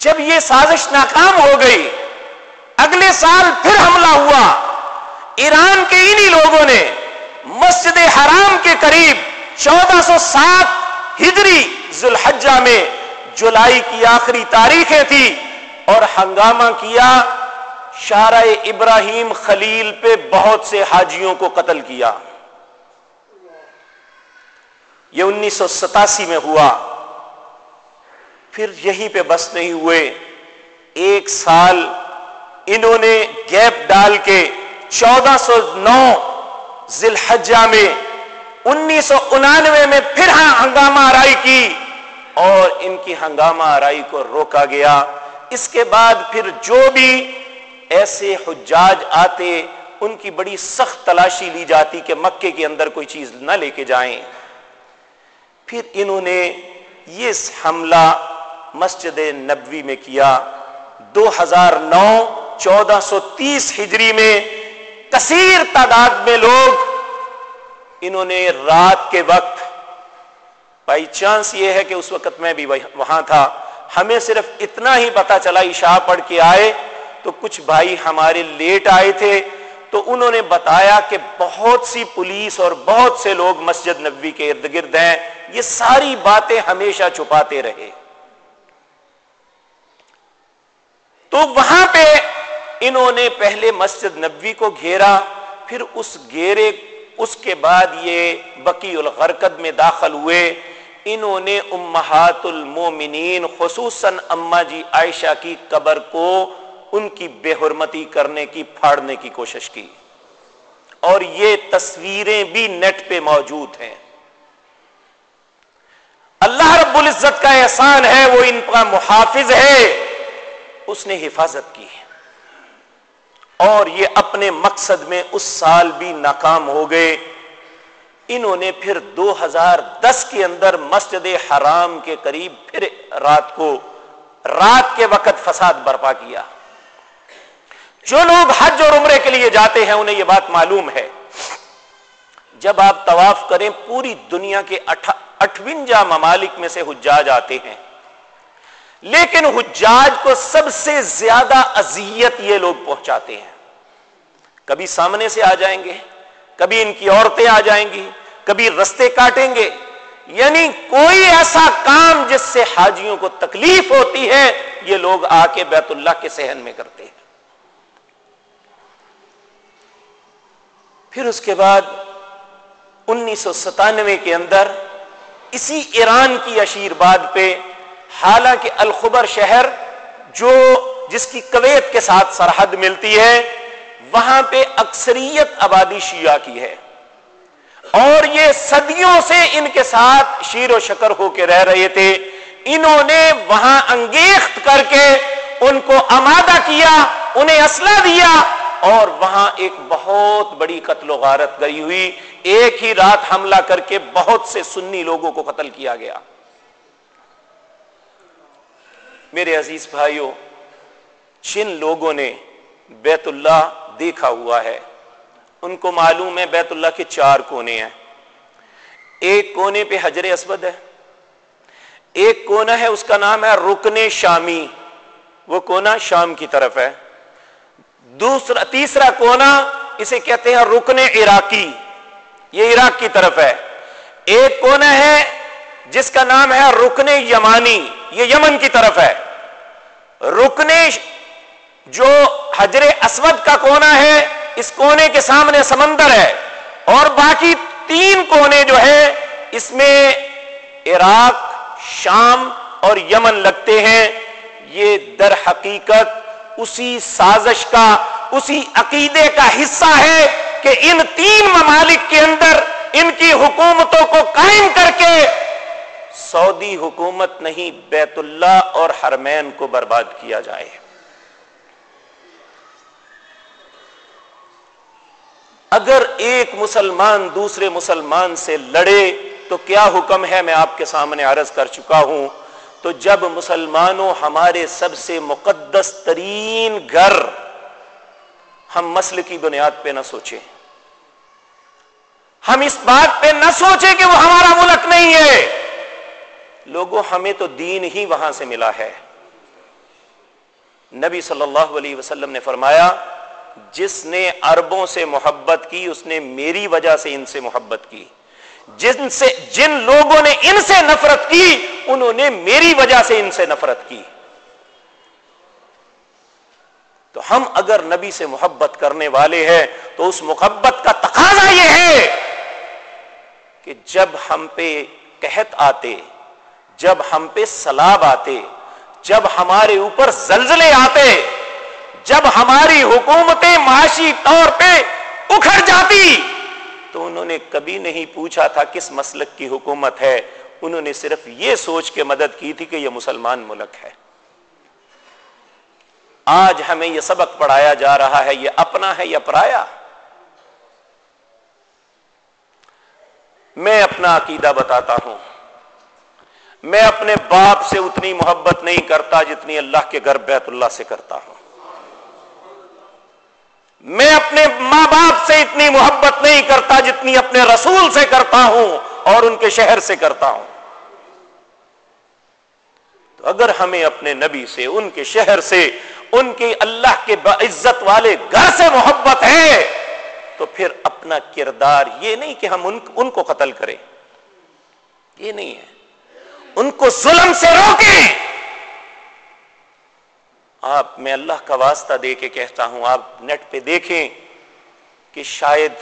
جب یہ سازش ناکام ہو گئی، اگلے سال پھر حملہ ہوا۔ ایران کے انہی لوگوں نے مسجد حرام کے قریب چودہ سو سات ہجری ذوالحجہ میں جولائی کی آخری تاریخیں تھی اور ہنگامہ کیا شارع ابراہیم خلیل پہ بہت سے حاجیوں کو قتل کیا۔ یہ انیس سو ستاسی میں ہوا۔ پھر یہیں پہ بس نہیں ہوئے۔ ایک سال انہوں نے گیپ ڈال کے چودہ سو نو ذلحجہ میں انیس سو انانوے میں پھر ہاں ہنگامہ آرائی کی۔ اور ان کی ہنگامہ آرائی کو روکا گیا۔ اس کے بعد پھر جو بھی ایسے حجاج آتے، ان کی بڑی سخت تلاشی لی جاتی کہ مکے کے اندر کوئی چیز نہ لے کے جائیں۔ پھر انہوں نے یہ حملہ مسجد نبوی میں کیا۔ دو ہزار نو، چودہ سو تیس ہجری میں کثیر تعداد میں لوگ انہوں نے رات کے وقت بائی چانس یہ ہے کہ اس وقت میں بھی وہاں تھا۔ ہمیں صرف اتنا ہی پتا چلا، عشاء پڑھ کے آئے تو کچھ بھائی ہمارے لیٹ آئے تھے۔ تو انہوں نے بتایا کہ بہت سی پولیس اور بہت سے لوگ مسجد نبوی کے ارد گرد ہیں۔ یہ ساری باتیں ہمیشہ چھپاتے رہے۔ تو وہاں پہ انہوں نے پہلے مسجد نبوی کو گھیرا، پھر اس گھیرے، اس کے بعد یہ بکی الغرکت میں داخل ہوئے۔ انہوں نے امہات المومنین، خصوصاً اما جی عائشہ کی قبر کو ان کی بے حرمتی کرنے کی، پھاڑنے کی کوشش کی۔ اور یہ تصویریں بھی نیٹ پہ موجود ہیں۔ اللہ رب العزت کا احسان ہے، وہ ان کا محافظ ہے۔ اس نے حفاظت کی۔ اور یہ اپنے مقصد میں اس سال بھی ناکام ہو گئے۔ انہوں نے پھر دو ہزار دس کے اندر مسجد حرام کے قریب پھر رات کو رات کے وقت فساد برپا کیا۔ جو لوگ حج اور عمرے کے لیے جاتے ہیں، انہیں یہ بات معلوم ہے۔ جب آپ طواف کریں، پوری دنیا کے اٹھونجا ممالک میں سے حجاج آتے ہیں۔ لیکن حجاج کو سب سے زیادہ اذیت یہ لوگ پہنچاتے ہیں۔ کبھی سامنے سے آ جائیں گے کبھی ان کی عورتیں آ جائیں گی، کبھی رستے کاٹیں گے۔ یعنی کوئی ایسا کام جس سے حاجیوں کو تکلیف ہوتی ہے، یہ لوگ آ کے بیت اللہ کے سہن میں کرتے ہیں۔ پھر اس کے بعد انیس سو ستانوے کے اندر اسی ایران کی اشیرباد پہ حالانکہ الخبر شہر جو جس کی کویت کے ساتھ سرحد ملتی ہے وہاں پہ اکثریت آبادی شیعہ کی ہے۔ اور یہ صدیوں سے ان کے ساتھ شیر و شکر ہو کے رہ رہے تھے۔ انہوں نے وہاں انگیخت کر کے ان کو آمادہ کیا، انہیں اسلحہ دیا اور وہاں ایک بہت بڑی قتل و غارت گئی ہوئی۔ ایک ہی رات حملہ کر کے بہت سے سنی لوگوں کو قتل کیا گیا۔ میرے عزیز بھائیوں، جن لوگوں نے بیت اللہ دیکھا ہوا ہے۔ ان کو معلوم ہے بیت اللہ کے چار کونے ہیں۔ ایک کونے پہ حجر اسود ہے۔ ایک کونا ہے، اس کا نام ہے رکن شامی۔ وہ کونا شام کی طرف ہے۔ دوسرا، تیسرا کونا اسے کہتے ہیں رکن عراقی۔ یہ عراق کی طرف ہے۔ ایک کونا ہے، جس کا نام ہے رکن یمانی۔ یہ یمن کی طرف ہے۔ رکن جو حجر اسود کا کونا ہے، اس کونے کے سامنے سمندر ہے۔ اور باقی تین کونے جو ہے اس میں عراق، شام اور یمن لگتے ہیں۔ یہ در حقیقت اسی سازش کا، اسی عقیدے کا حصہ ہے کہ ان تین ممالک کے اندر ان کی حکومتوں کو قائم کر کے سعودی حکومت نہیں، بیت اللہ اور حرمین کو برباد کیا جائے۔ اگر ایک مسلمان دوسرے مسلمان سے لڑے، تو کیا حکم ہے؟ میں آپ کے سامنے عرض کر چکا ہوں۔ تو جب مسلمانوں ہمارے سب سے مقدس ترین گھر، ہم مسل کی بنیاد پہ نہ سوچیں۔ ہم اس بات پہ نہ سوچیں کہ وہ ہمارا ملک نہیں ہے۔ لوگوں، ہمیں تو دین ہی وہاں سے ملا ہے۔ نبی صلی اللہ علیہ وسلم نے فرمایا جس نے اربوں سے محبت کی، اس نے میری وجہ سے ان سے محبت کی۔ جن سے، جن لوگوں نے ان سے نفرت کی، انہوں نے میری وجہ سے ان سے نفرت کی۔ تو ہم اگر نبی سے محبت کرنے والے ہیں، تو اس محبت کا تقاضا یہ ہے کہ جب ہم پہ قحط آتے، جب ہم پہ سلاب آتے، جب ہمارے اوپر زلزلے آتے جب ہماری حکومتیں معاشی طور پہ اکھڑ جاتی، تو انہوں نے کبھی نہیں پوچھا تھا کس مسلک کی حکومت ہے۔ انہوں نے صرف یہ سوچ کے مدد کی تھی کہ یہ مسلمان ملک ہے۔ آج ہمیں یہ سبق پڑھایا جا رہا ہے، یہ اپنا ہے یا پرایا۔ میں اپنا عقیدہ بتاتا ہوں۔ میں اپنے باپ سے اتنی محبت نہیں کرتا جتنی اللہ کے گھر بیت اللہ سے کرتا ہوں۔ میں اپنے ماں باپ سے اتنی محبت نہیں کرتا جتنی اپنے رسول سے کرتا ہوں اور ان کے شہر سے کرتا ہوں۔ تو اگر ہمیں اپنے نبی سے، ان کے شہر سے، ان کے اللہ کے عزت والے گھر سے محبت ہے، تو پھر اپنا کردار یہ نہیں کہ ہم ان کو قتل کریں۔ یہ نہیں ہے۔ ان کو ظلم سے روکیں۔ آپ میں اللہ کا واسطہ دے کے کہتا ہوں، آپ نیٹ پہ دیکھیں کہ شاید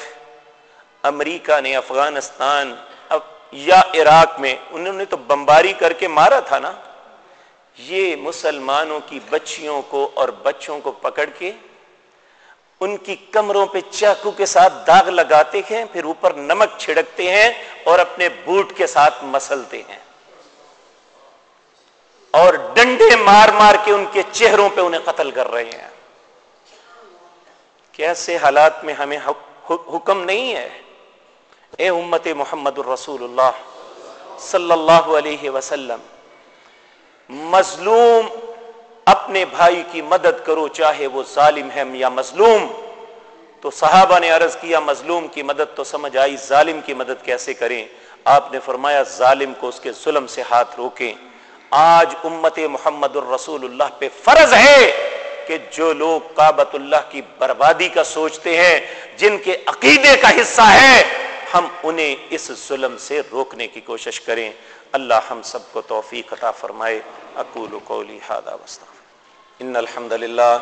امریکہ نے افغانستان یا عراق میں، انہوں نے تو بمباری کر کے مارا تھا نا۔ یہ مسلمانوں کی بچیوں کو اور بچوں کو پکڑ کے ان کی کمروں پہ چاقو کے ساتھ داغ لگاتے ہیں، پھر اوپر نمک چھڑکتے ہیں اور اپنے بوٹ کے ساتھ مسلتے ہیں۔ اور ڈنڈے مار مار کے ان کے چہروں پہ انہیں قتل کر رہے ہیں۔ کہ ایسے حالات میں ہمیں حکم نہیں ہے۔ اے امت محمد الرسول اللہ صلی اللہ علیہ وسلم، مظلوم اپنے بھائی کی مدد کرو، چاہے وہ ظالم ہے یا مظلوم۔ تو صحابہ نے عرض کیا، مظلوم کی مدد تو سمجھ آئی، ظالم کی مدد کیسے کریں؟ آپ نے فرمایا، ظالم کو اس کے ظلم سے ہاتھ روکیں۔ آج امت محمد الرسول اللہ پہ فرض ہے کہ جو لوگ کابت اللہ کی بربادی کا سوچتے ہیں، جن کے عقیدے کا حصہ ہے، ہم انہیں اس ظلم سے روکنے کی کوشش کریں۔ اللہ ہم سب کو توفیق عطا فرمائے۔ اقول قولی هذا واستغفر۔ ان الحمد للہ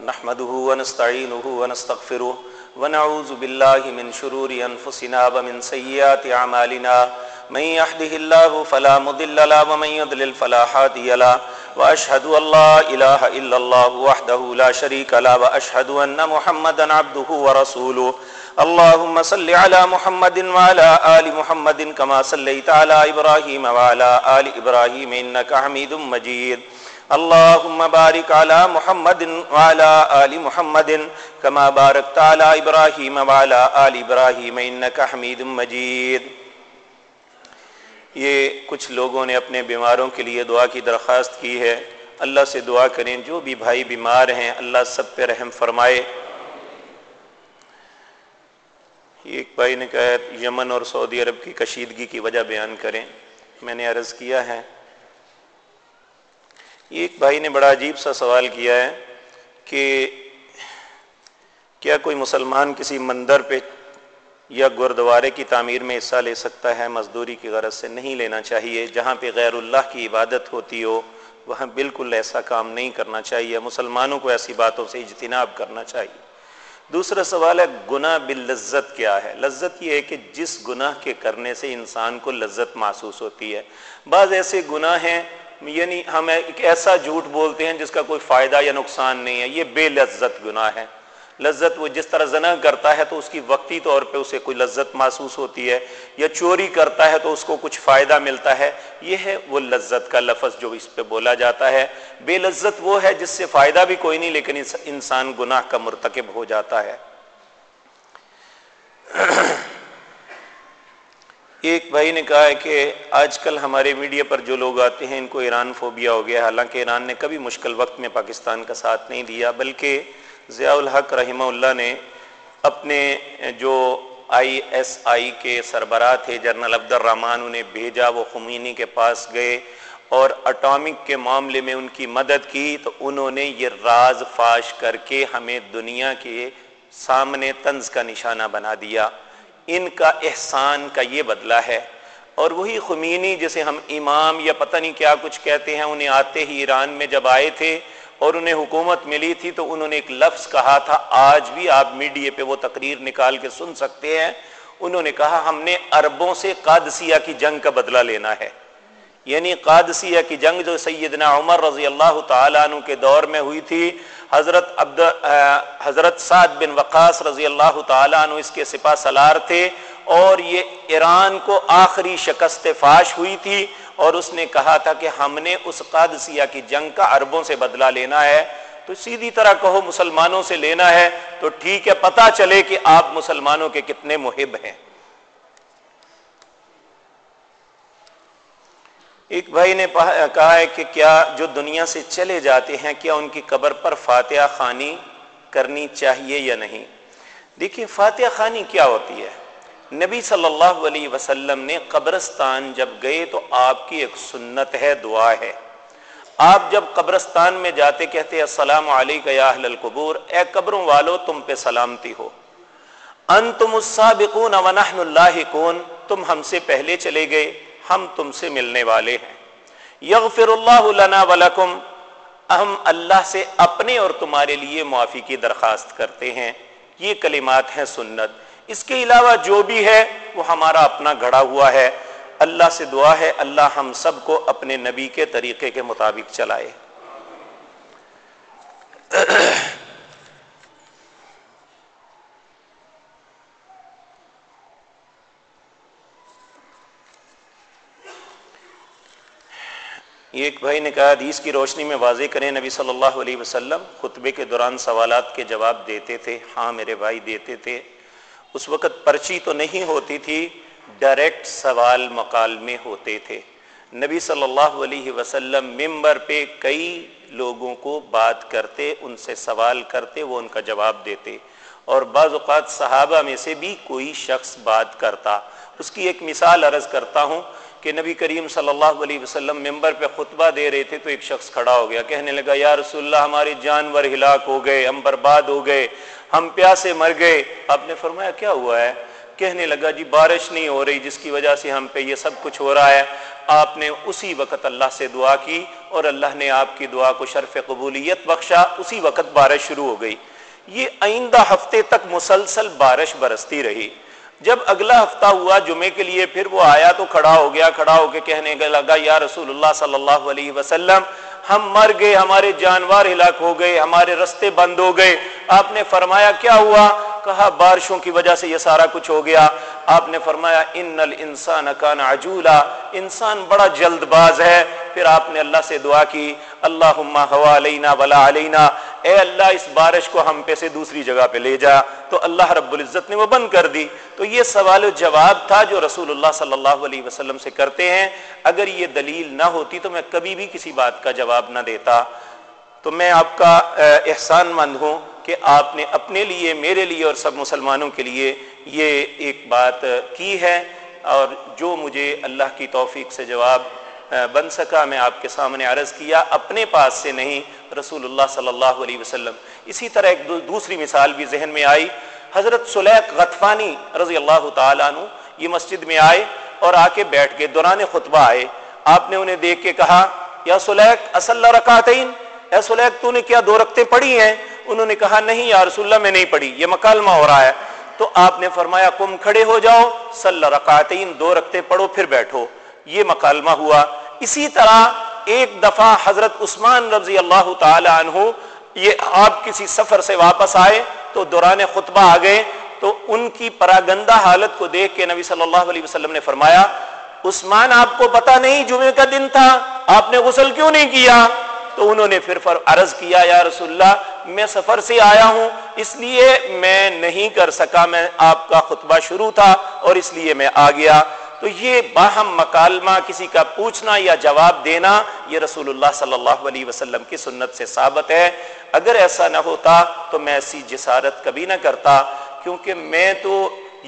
نحمده ونستعینه ونستغفره ونعوذ بالله من شرور انفسنا ومن سیئات اعمالنا۔ من يهده الله فلا مضل له ومن يضلل فلا هادي له واشهد ان لا اله الا الله وحده لا شريك له واشهد ان محمدا عبده ورسوله. اللهم صل على محمد وعلى آل محمد كما صليت على إبراهيم وعلى آل إبراهيم إنك حميد مجيد. اللهم بارك على محمد وعلى آل محمد كما باركت على إبراهيم وعلى آل إبراهيم إنك حميد مجيد. یہ کچھ لوگوں نے اپنے بیماروں کے لیے دعا کی درخواست کی ہے۔ اللہ سے دعا کریں، جو بھی بھائی بیمار ہیں، اللہ سب پہ رحم فرمائے۔ ایک بھائی نے کہا، یمن اور سعودی عرب کی کشیدگی کی وجہ بیان کریں۔ میں نے عرض کیا ہے۔ ایک بھائی نے بڑا عجیب سا سوال کیا ہے کہ کیا کوئی مسلمان کسی مندر پہ یا گردوارے کی تعمیر میں حصہ لے سکتا ہے، مزدوری کی غرض سے نہیں لینا چاہیے۔ جہاں پہ غیر اللہ کی عبادت ہوتی ہو، وہاں بالکل ایسا کام نہیں کرنا چاہیے۔ مسلمانوں کو ایسی باتوں سے اجتناب کرنا چاہیے۔ دوسرا سوال ہے، گناہ باللذت کیا ہے؟ لذت یہ ہے کہ جس گناہ کے کرنے سے انسان کو لذت محسوس ہوتی ہے۔ بعض ایسے گناہ ہیں یعنی ہم ایک ایسا جھوٹ بولتے ہیں جس کا کوئی فائدہ یا نقصان نہیں ہے۔ یہ بے لذت گناہ ہے۔ لذت وہ جس طرح زنا کرتا ہے تو اس کی وقتی طور پہ اسے کوئی لذت محسوس ہوتی ہے، یا چوری کرتا ہے تو اس کو کچھ فائدہ ملتا ہے۔ یہ ہے وہ لذت کا لفظ جو اس پہ بولا جاتا ہے۔ بے لذت وہ ہے جس سے فائدہ بھی کوئی نہیں، لیکن انسان گناہ کا مرتکب ہو جاتا ہے۔ [clears throat] ایک بھائی نے کہا ہے کہ آج کل ہمارے میڈیا پر جو لوگ آتے ہیں، ان کو ایران فوبیا ہو گیا۔ حالانکہ ایران نے کبھی مشکل وقت میں پاکستان کا ساتھ نہیں دیا، بلکہ ضیاء الحق رحمہ اللہ نے اپنے جو آئی ایس آئی کے سربراہ تھے، جنرل عبد الرحمان انہیں بھیجا، وہ خمینی کے پاس گئے اور اٹامک کے معاملے میں ان کی مدد کی تو انہوں نے یہ راز فاش کر کے ہمیں دنیا کے سامنے طنز کا نشانہ بنا دیا۔ ان کا احسان کا یہ بدلہ ہے۔ اور وہی خمینی جسے ہم امام یا پتہ نہیں کیا کچھ کہتے ہیں، انہیں آتے ہی ایران میں جب آئے تھے اور انہیں حکومت ملی تھی تو انہوں نے ایک لفظ کہا تھا، آج بھی آپ میڈیا پہ وہ تقریر نکال کے سن سکتے ہیں۔ انہوں نے کہا، ہم نے عربوں سے قادسیہ کی جنگ کا بدلہ لینا ہے۔ یعنی قادسیہ کی جنگ جو سیدنا عمر رضی اللہ تعالیٰ عنہ کے دور میں ہوئی تھی، حضرت عبد حضرت سعد بن وقاص رضی اللہ تعالیٰ عنہ اس کے سپاہ سلار تھے اور یہ ایران کو آخری شکست فاش ہوئی تھی۔ اور اس نے کہا تھا کہ ہم نے اس قادسیہ کی جنگ کا عربوں سے بدلہ لینا ہے، تو سیدھی طرح کہو مسلمانوں سے لینا ہے، تو ٹھیک ہے پتا چلے کہ آپ مسلمانوں کے کتنے محب ہیں۔ ایک بھائی نے کہا ہے کہ کیا جو دنیا سے چلے جاتے ہیں، کیا ان کی قبر پر فاتحہ خانی کرنی چاہیے یا نہیں؟ دیکھیے، فاتحہ خانی کیا ہوتی ہے؟ نبی صلی اللہ علیہ وسلم نے قبرستان جب گئے تو آپ کی ایک سنت ہے، دعا ہے۔ آپ جب قبرستان میں جاتے کہتے السلام علیکم یا اہل القبور، اے قبروں والو، تم پہ سلامتی ہو۔ انتم السابقون ونحن اللاحقون، تم ہم سے پہلے چلے گئے، ہم تم سے ملنے والے ہیں۔ یغفر اللہ لنا ولکم، ہم اللہ سے اپنے اور تمہارے لیے معافی کی درخواست کرتے ہیں۔ یہ کلمات ہیں سنت۔ اس کے علاوہ جو بھی ہے وہ ہمارا اپنا گھڑا ہوا ہے۔ اللہ سے دعا ہے، اللہ ہم سب کو اپنے نبی کے طریقے کے مطابق چلائے۔ ایک بھائی نے کہا، حدیث کی روشنی میں واضح کریں، نبی صلی اللہ علیہ وسلم خطبے کے دوران سوالات کے جواب دیتے تھے ہاں میرے بھائی دیتے تھے۔ اس وقت پرچی تو نہیں ہوتی تھی ڈائریکٹ سوال مکالمے ہوتے تھے۔ نبی صلی اللہ علیہ وسلم ممبر پہ کئی لوگوں کو بات کرتے، ان سے سوال کرتے، وہ ان کا جواب دیتے۔ اور بعض اوقات صحابہ میں سے بھی کوئی شخص بات کرتا۔ اس کی ایک مثال عرض کرتا ہوں کہ نبی کریم صلی اللہ علیہ وسلم ممبر پہ خطبہ دے رہے تھے تو ایک شخص کھڑا ہو گیا، کہنے لگا، یا رسول اللہ ہمارے جانور ہلاک ہو گئے، ہم برباد ہو گئے ہم پیاسے مر گئے۔ آپ نے فرمایا، کیا ہوا ہے؟ کہنے لگا جی بارش نہیں ہو رہی، جس کی وجہ سے ہم پہ یہ سب کچھ ہو رہا ہے۔ آپ نے اسی وقت اللہ سے دعا کی اور اللہ نے آپ کی دعا کو شرف قبولیت بخشا۔ اسی وقت بارش شروع ہو گئی۔ یہ آئندہ ہفتے تک مسلسل بارش برستی رہی۔ جب اگلا ہفتہ ہوا جمعے کے لیے، پھر وہ آیا تو کھڑا ہو گیا، کھڑا ہو کے کہنے لگا، یا رسول اللہ صلی اللہ علیہ وسلم ہم مر گئے، ہمارے جانور ہلاک ہو گئے، ہمارے رستے بند ہو گئے۔ آپ نے فرمایا، کیا ہوا؟ کہا، بارشوں کی وجہ سے یہ سارا کچھ ہو گیا۔ آپ نے فرمایا، ان الانسان کان عجولا انسان بڑا جلد باز ہے۔ پھر آپ نے اللہ سے دعا کی، اللہم ہوا علینا ولا علینا اے اللہ، اس بارش کو ہم پہ سے دوسری جگہ پہ لے جا۔ تو اللہ رب العزت نے وہ بند کر دی۔ تو یہ سوال و جواب تھا جو رسول اللہ صلی اللہ علیہ وسلم سے کرتے ہیں۔ اگر یہ دلیل نہ ہوتی تو میں کبھی بھی کسی بات کا جواب نہ دیتا۔ تو میں آپ کا احسان مند ہوں۔ کہ آپ نے اپنے لیے، میرے لیے اور سب مسلمانوں کے لیے یہ ایک بات کی ہے اور جو مجھے اللہ کی توفیق سے جواب بن سکا، میں آپ کے سامنے عرض کیا، اپنے پاس سے نہیں، رسول اللہ صلی اللہ علیہ وسلم۔ اسی طرح ایک دوسری مثال بھی ذہن میں آئی۔ حضرت سلیق غطفانی رضی اللہ تعالیٰ عنہ یہ مسجد میں آئے اور آ کے بیٹھ کے دوران خطبہ آئے۔ آپ نے انہیں دیکھ کے کہا، یا سلیق، اصل رکعتین، اے سلیق، تو نے کیا دو رکھتے پڑھی ہیں؟ انہوں نے کہا، نہیں یا رسول اللہ، میں نہیں پڑھی، یہ مکالمہ ہو رہا ہے. تو آپ نے فرمایا، کم کھڑے ہو جاؤ، صلی رکعتین، دو رکھتے پڑھو، پھر بیٹھو. یہ مکالمہ ہوا۔ اسی طرح ایک دفعہ حضرت عثمان رضی اللہ تعالی عنہ، یہ آپ کسی سفر سے واپس آئے، تو دوران خطبہ آ گئے، تو ان کی پراگندہ حالت کو دیکھ کے نبی صلی اللہ علیہ وسلم نے فرمایا، عثمان، آپ کو پتا نہیں جمعے کا دن تھا، آپ نے غسل کیوں نہیں کیا؟ تو انہوں نے پھر عرض کیا، یا رسول اللہ، میں سفر سے آیا ہوں، اس لیے میں نہیں کر سکا، میں آپ کا خطبہ شروع تھا اور اس لیے میں آ گیا. تو یہ باہم مکالمہ، کسی کا پوچھنا یا جواب دینا، یہ رسول اللہ صلی اللہ علیہ وسلم کی سنت سے ثابت ہے۔ اگر ایسا نہ ہوتا تو میں ایسی جسارت کبھی نہ کرتا، کیونکہ میں تو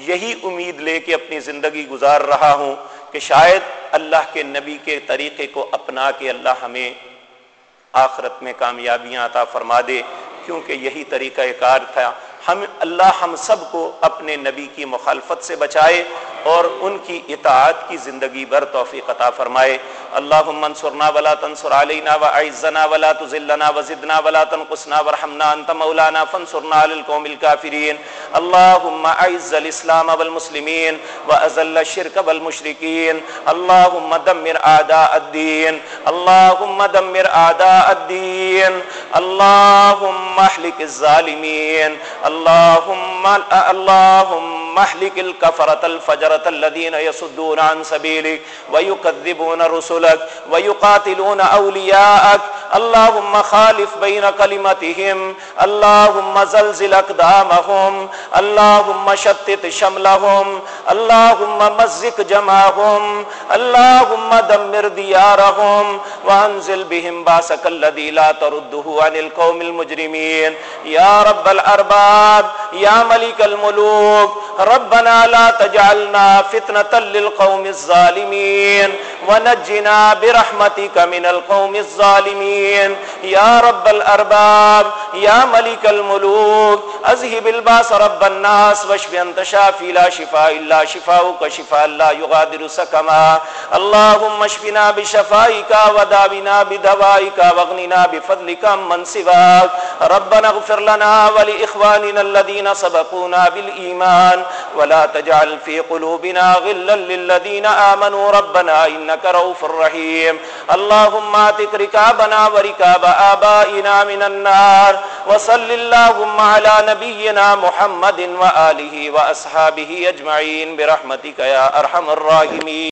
یہی امید لے کے اپنی زندگی گزار رہا ہوں کہ شاید اللہ کے نبی کے طریقے کو اپنا کے اللہ ہمیں آخرت میں کامیابیاں عطا فرما دے کیونکہ یہی طریقہ کار تھا ہم اللہ ہم سب کو اپنے نبی کی مخالفت سے بچائے اور ان کی اطاعت کی زندگی بر توفیق عطا فرمائے۔ اللهم انصرنا ولا تنصر علينا واعزنا ولا تذلنا وزدنا ولا تنقصنا وارحمنا انت مولانا فانصرنا على القوم الكافرين اللهم اعز الاسلام والمسلمين واذل الشرك والمشركين اللهم دمر اعداء الدين اللهم دمر اعداء الدين اللهم اهلك الظالمين اللهم اللهم اهلك الكفرة الفجرة الذين يصدون عن سبيلك ويكذبون رسلك ويقاتلون أولياءك. اللهم خالف بين كلمتهم. اللهم زلزل أقدامهم. اللهم شتت شملهم. اللهم مزق جمعهم اللهم دمر ديارهم. وانزل بهم باسك الذي لا ترده عن القوم المجرمين. يا رب الأرباب، يا ملك الملوك ربنا لا تجعلنا فتنة للقوم الظالمين ونجنا برحمتك من القوم الظالمين. يا رب الأرباب، يا ملك الملوك، أذهب الباس رب الناس واشف أنت شافي، لا شفاء إلا شفاؤك، شفاء لا يغادر سكما اللهم اشفنا بشفائك وداونا بدوائك واغننا بفضلك من سواك. ربنا اغفر لنا ولإخواننا الذين سبقونا بالإيمان. ولا تجعل في قلوبنا غلا للذين آمنوا. ربنا إنك روف رحيم. اللهم آتك ركابنا وركاب آبائنا من النار. وصل اللهم على نبينا محمد وآله وأصحابه أجمعين. برحمتك يا أرحم الراحمين.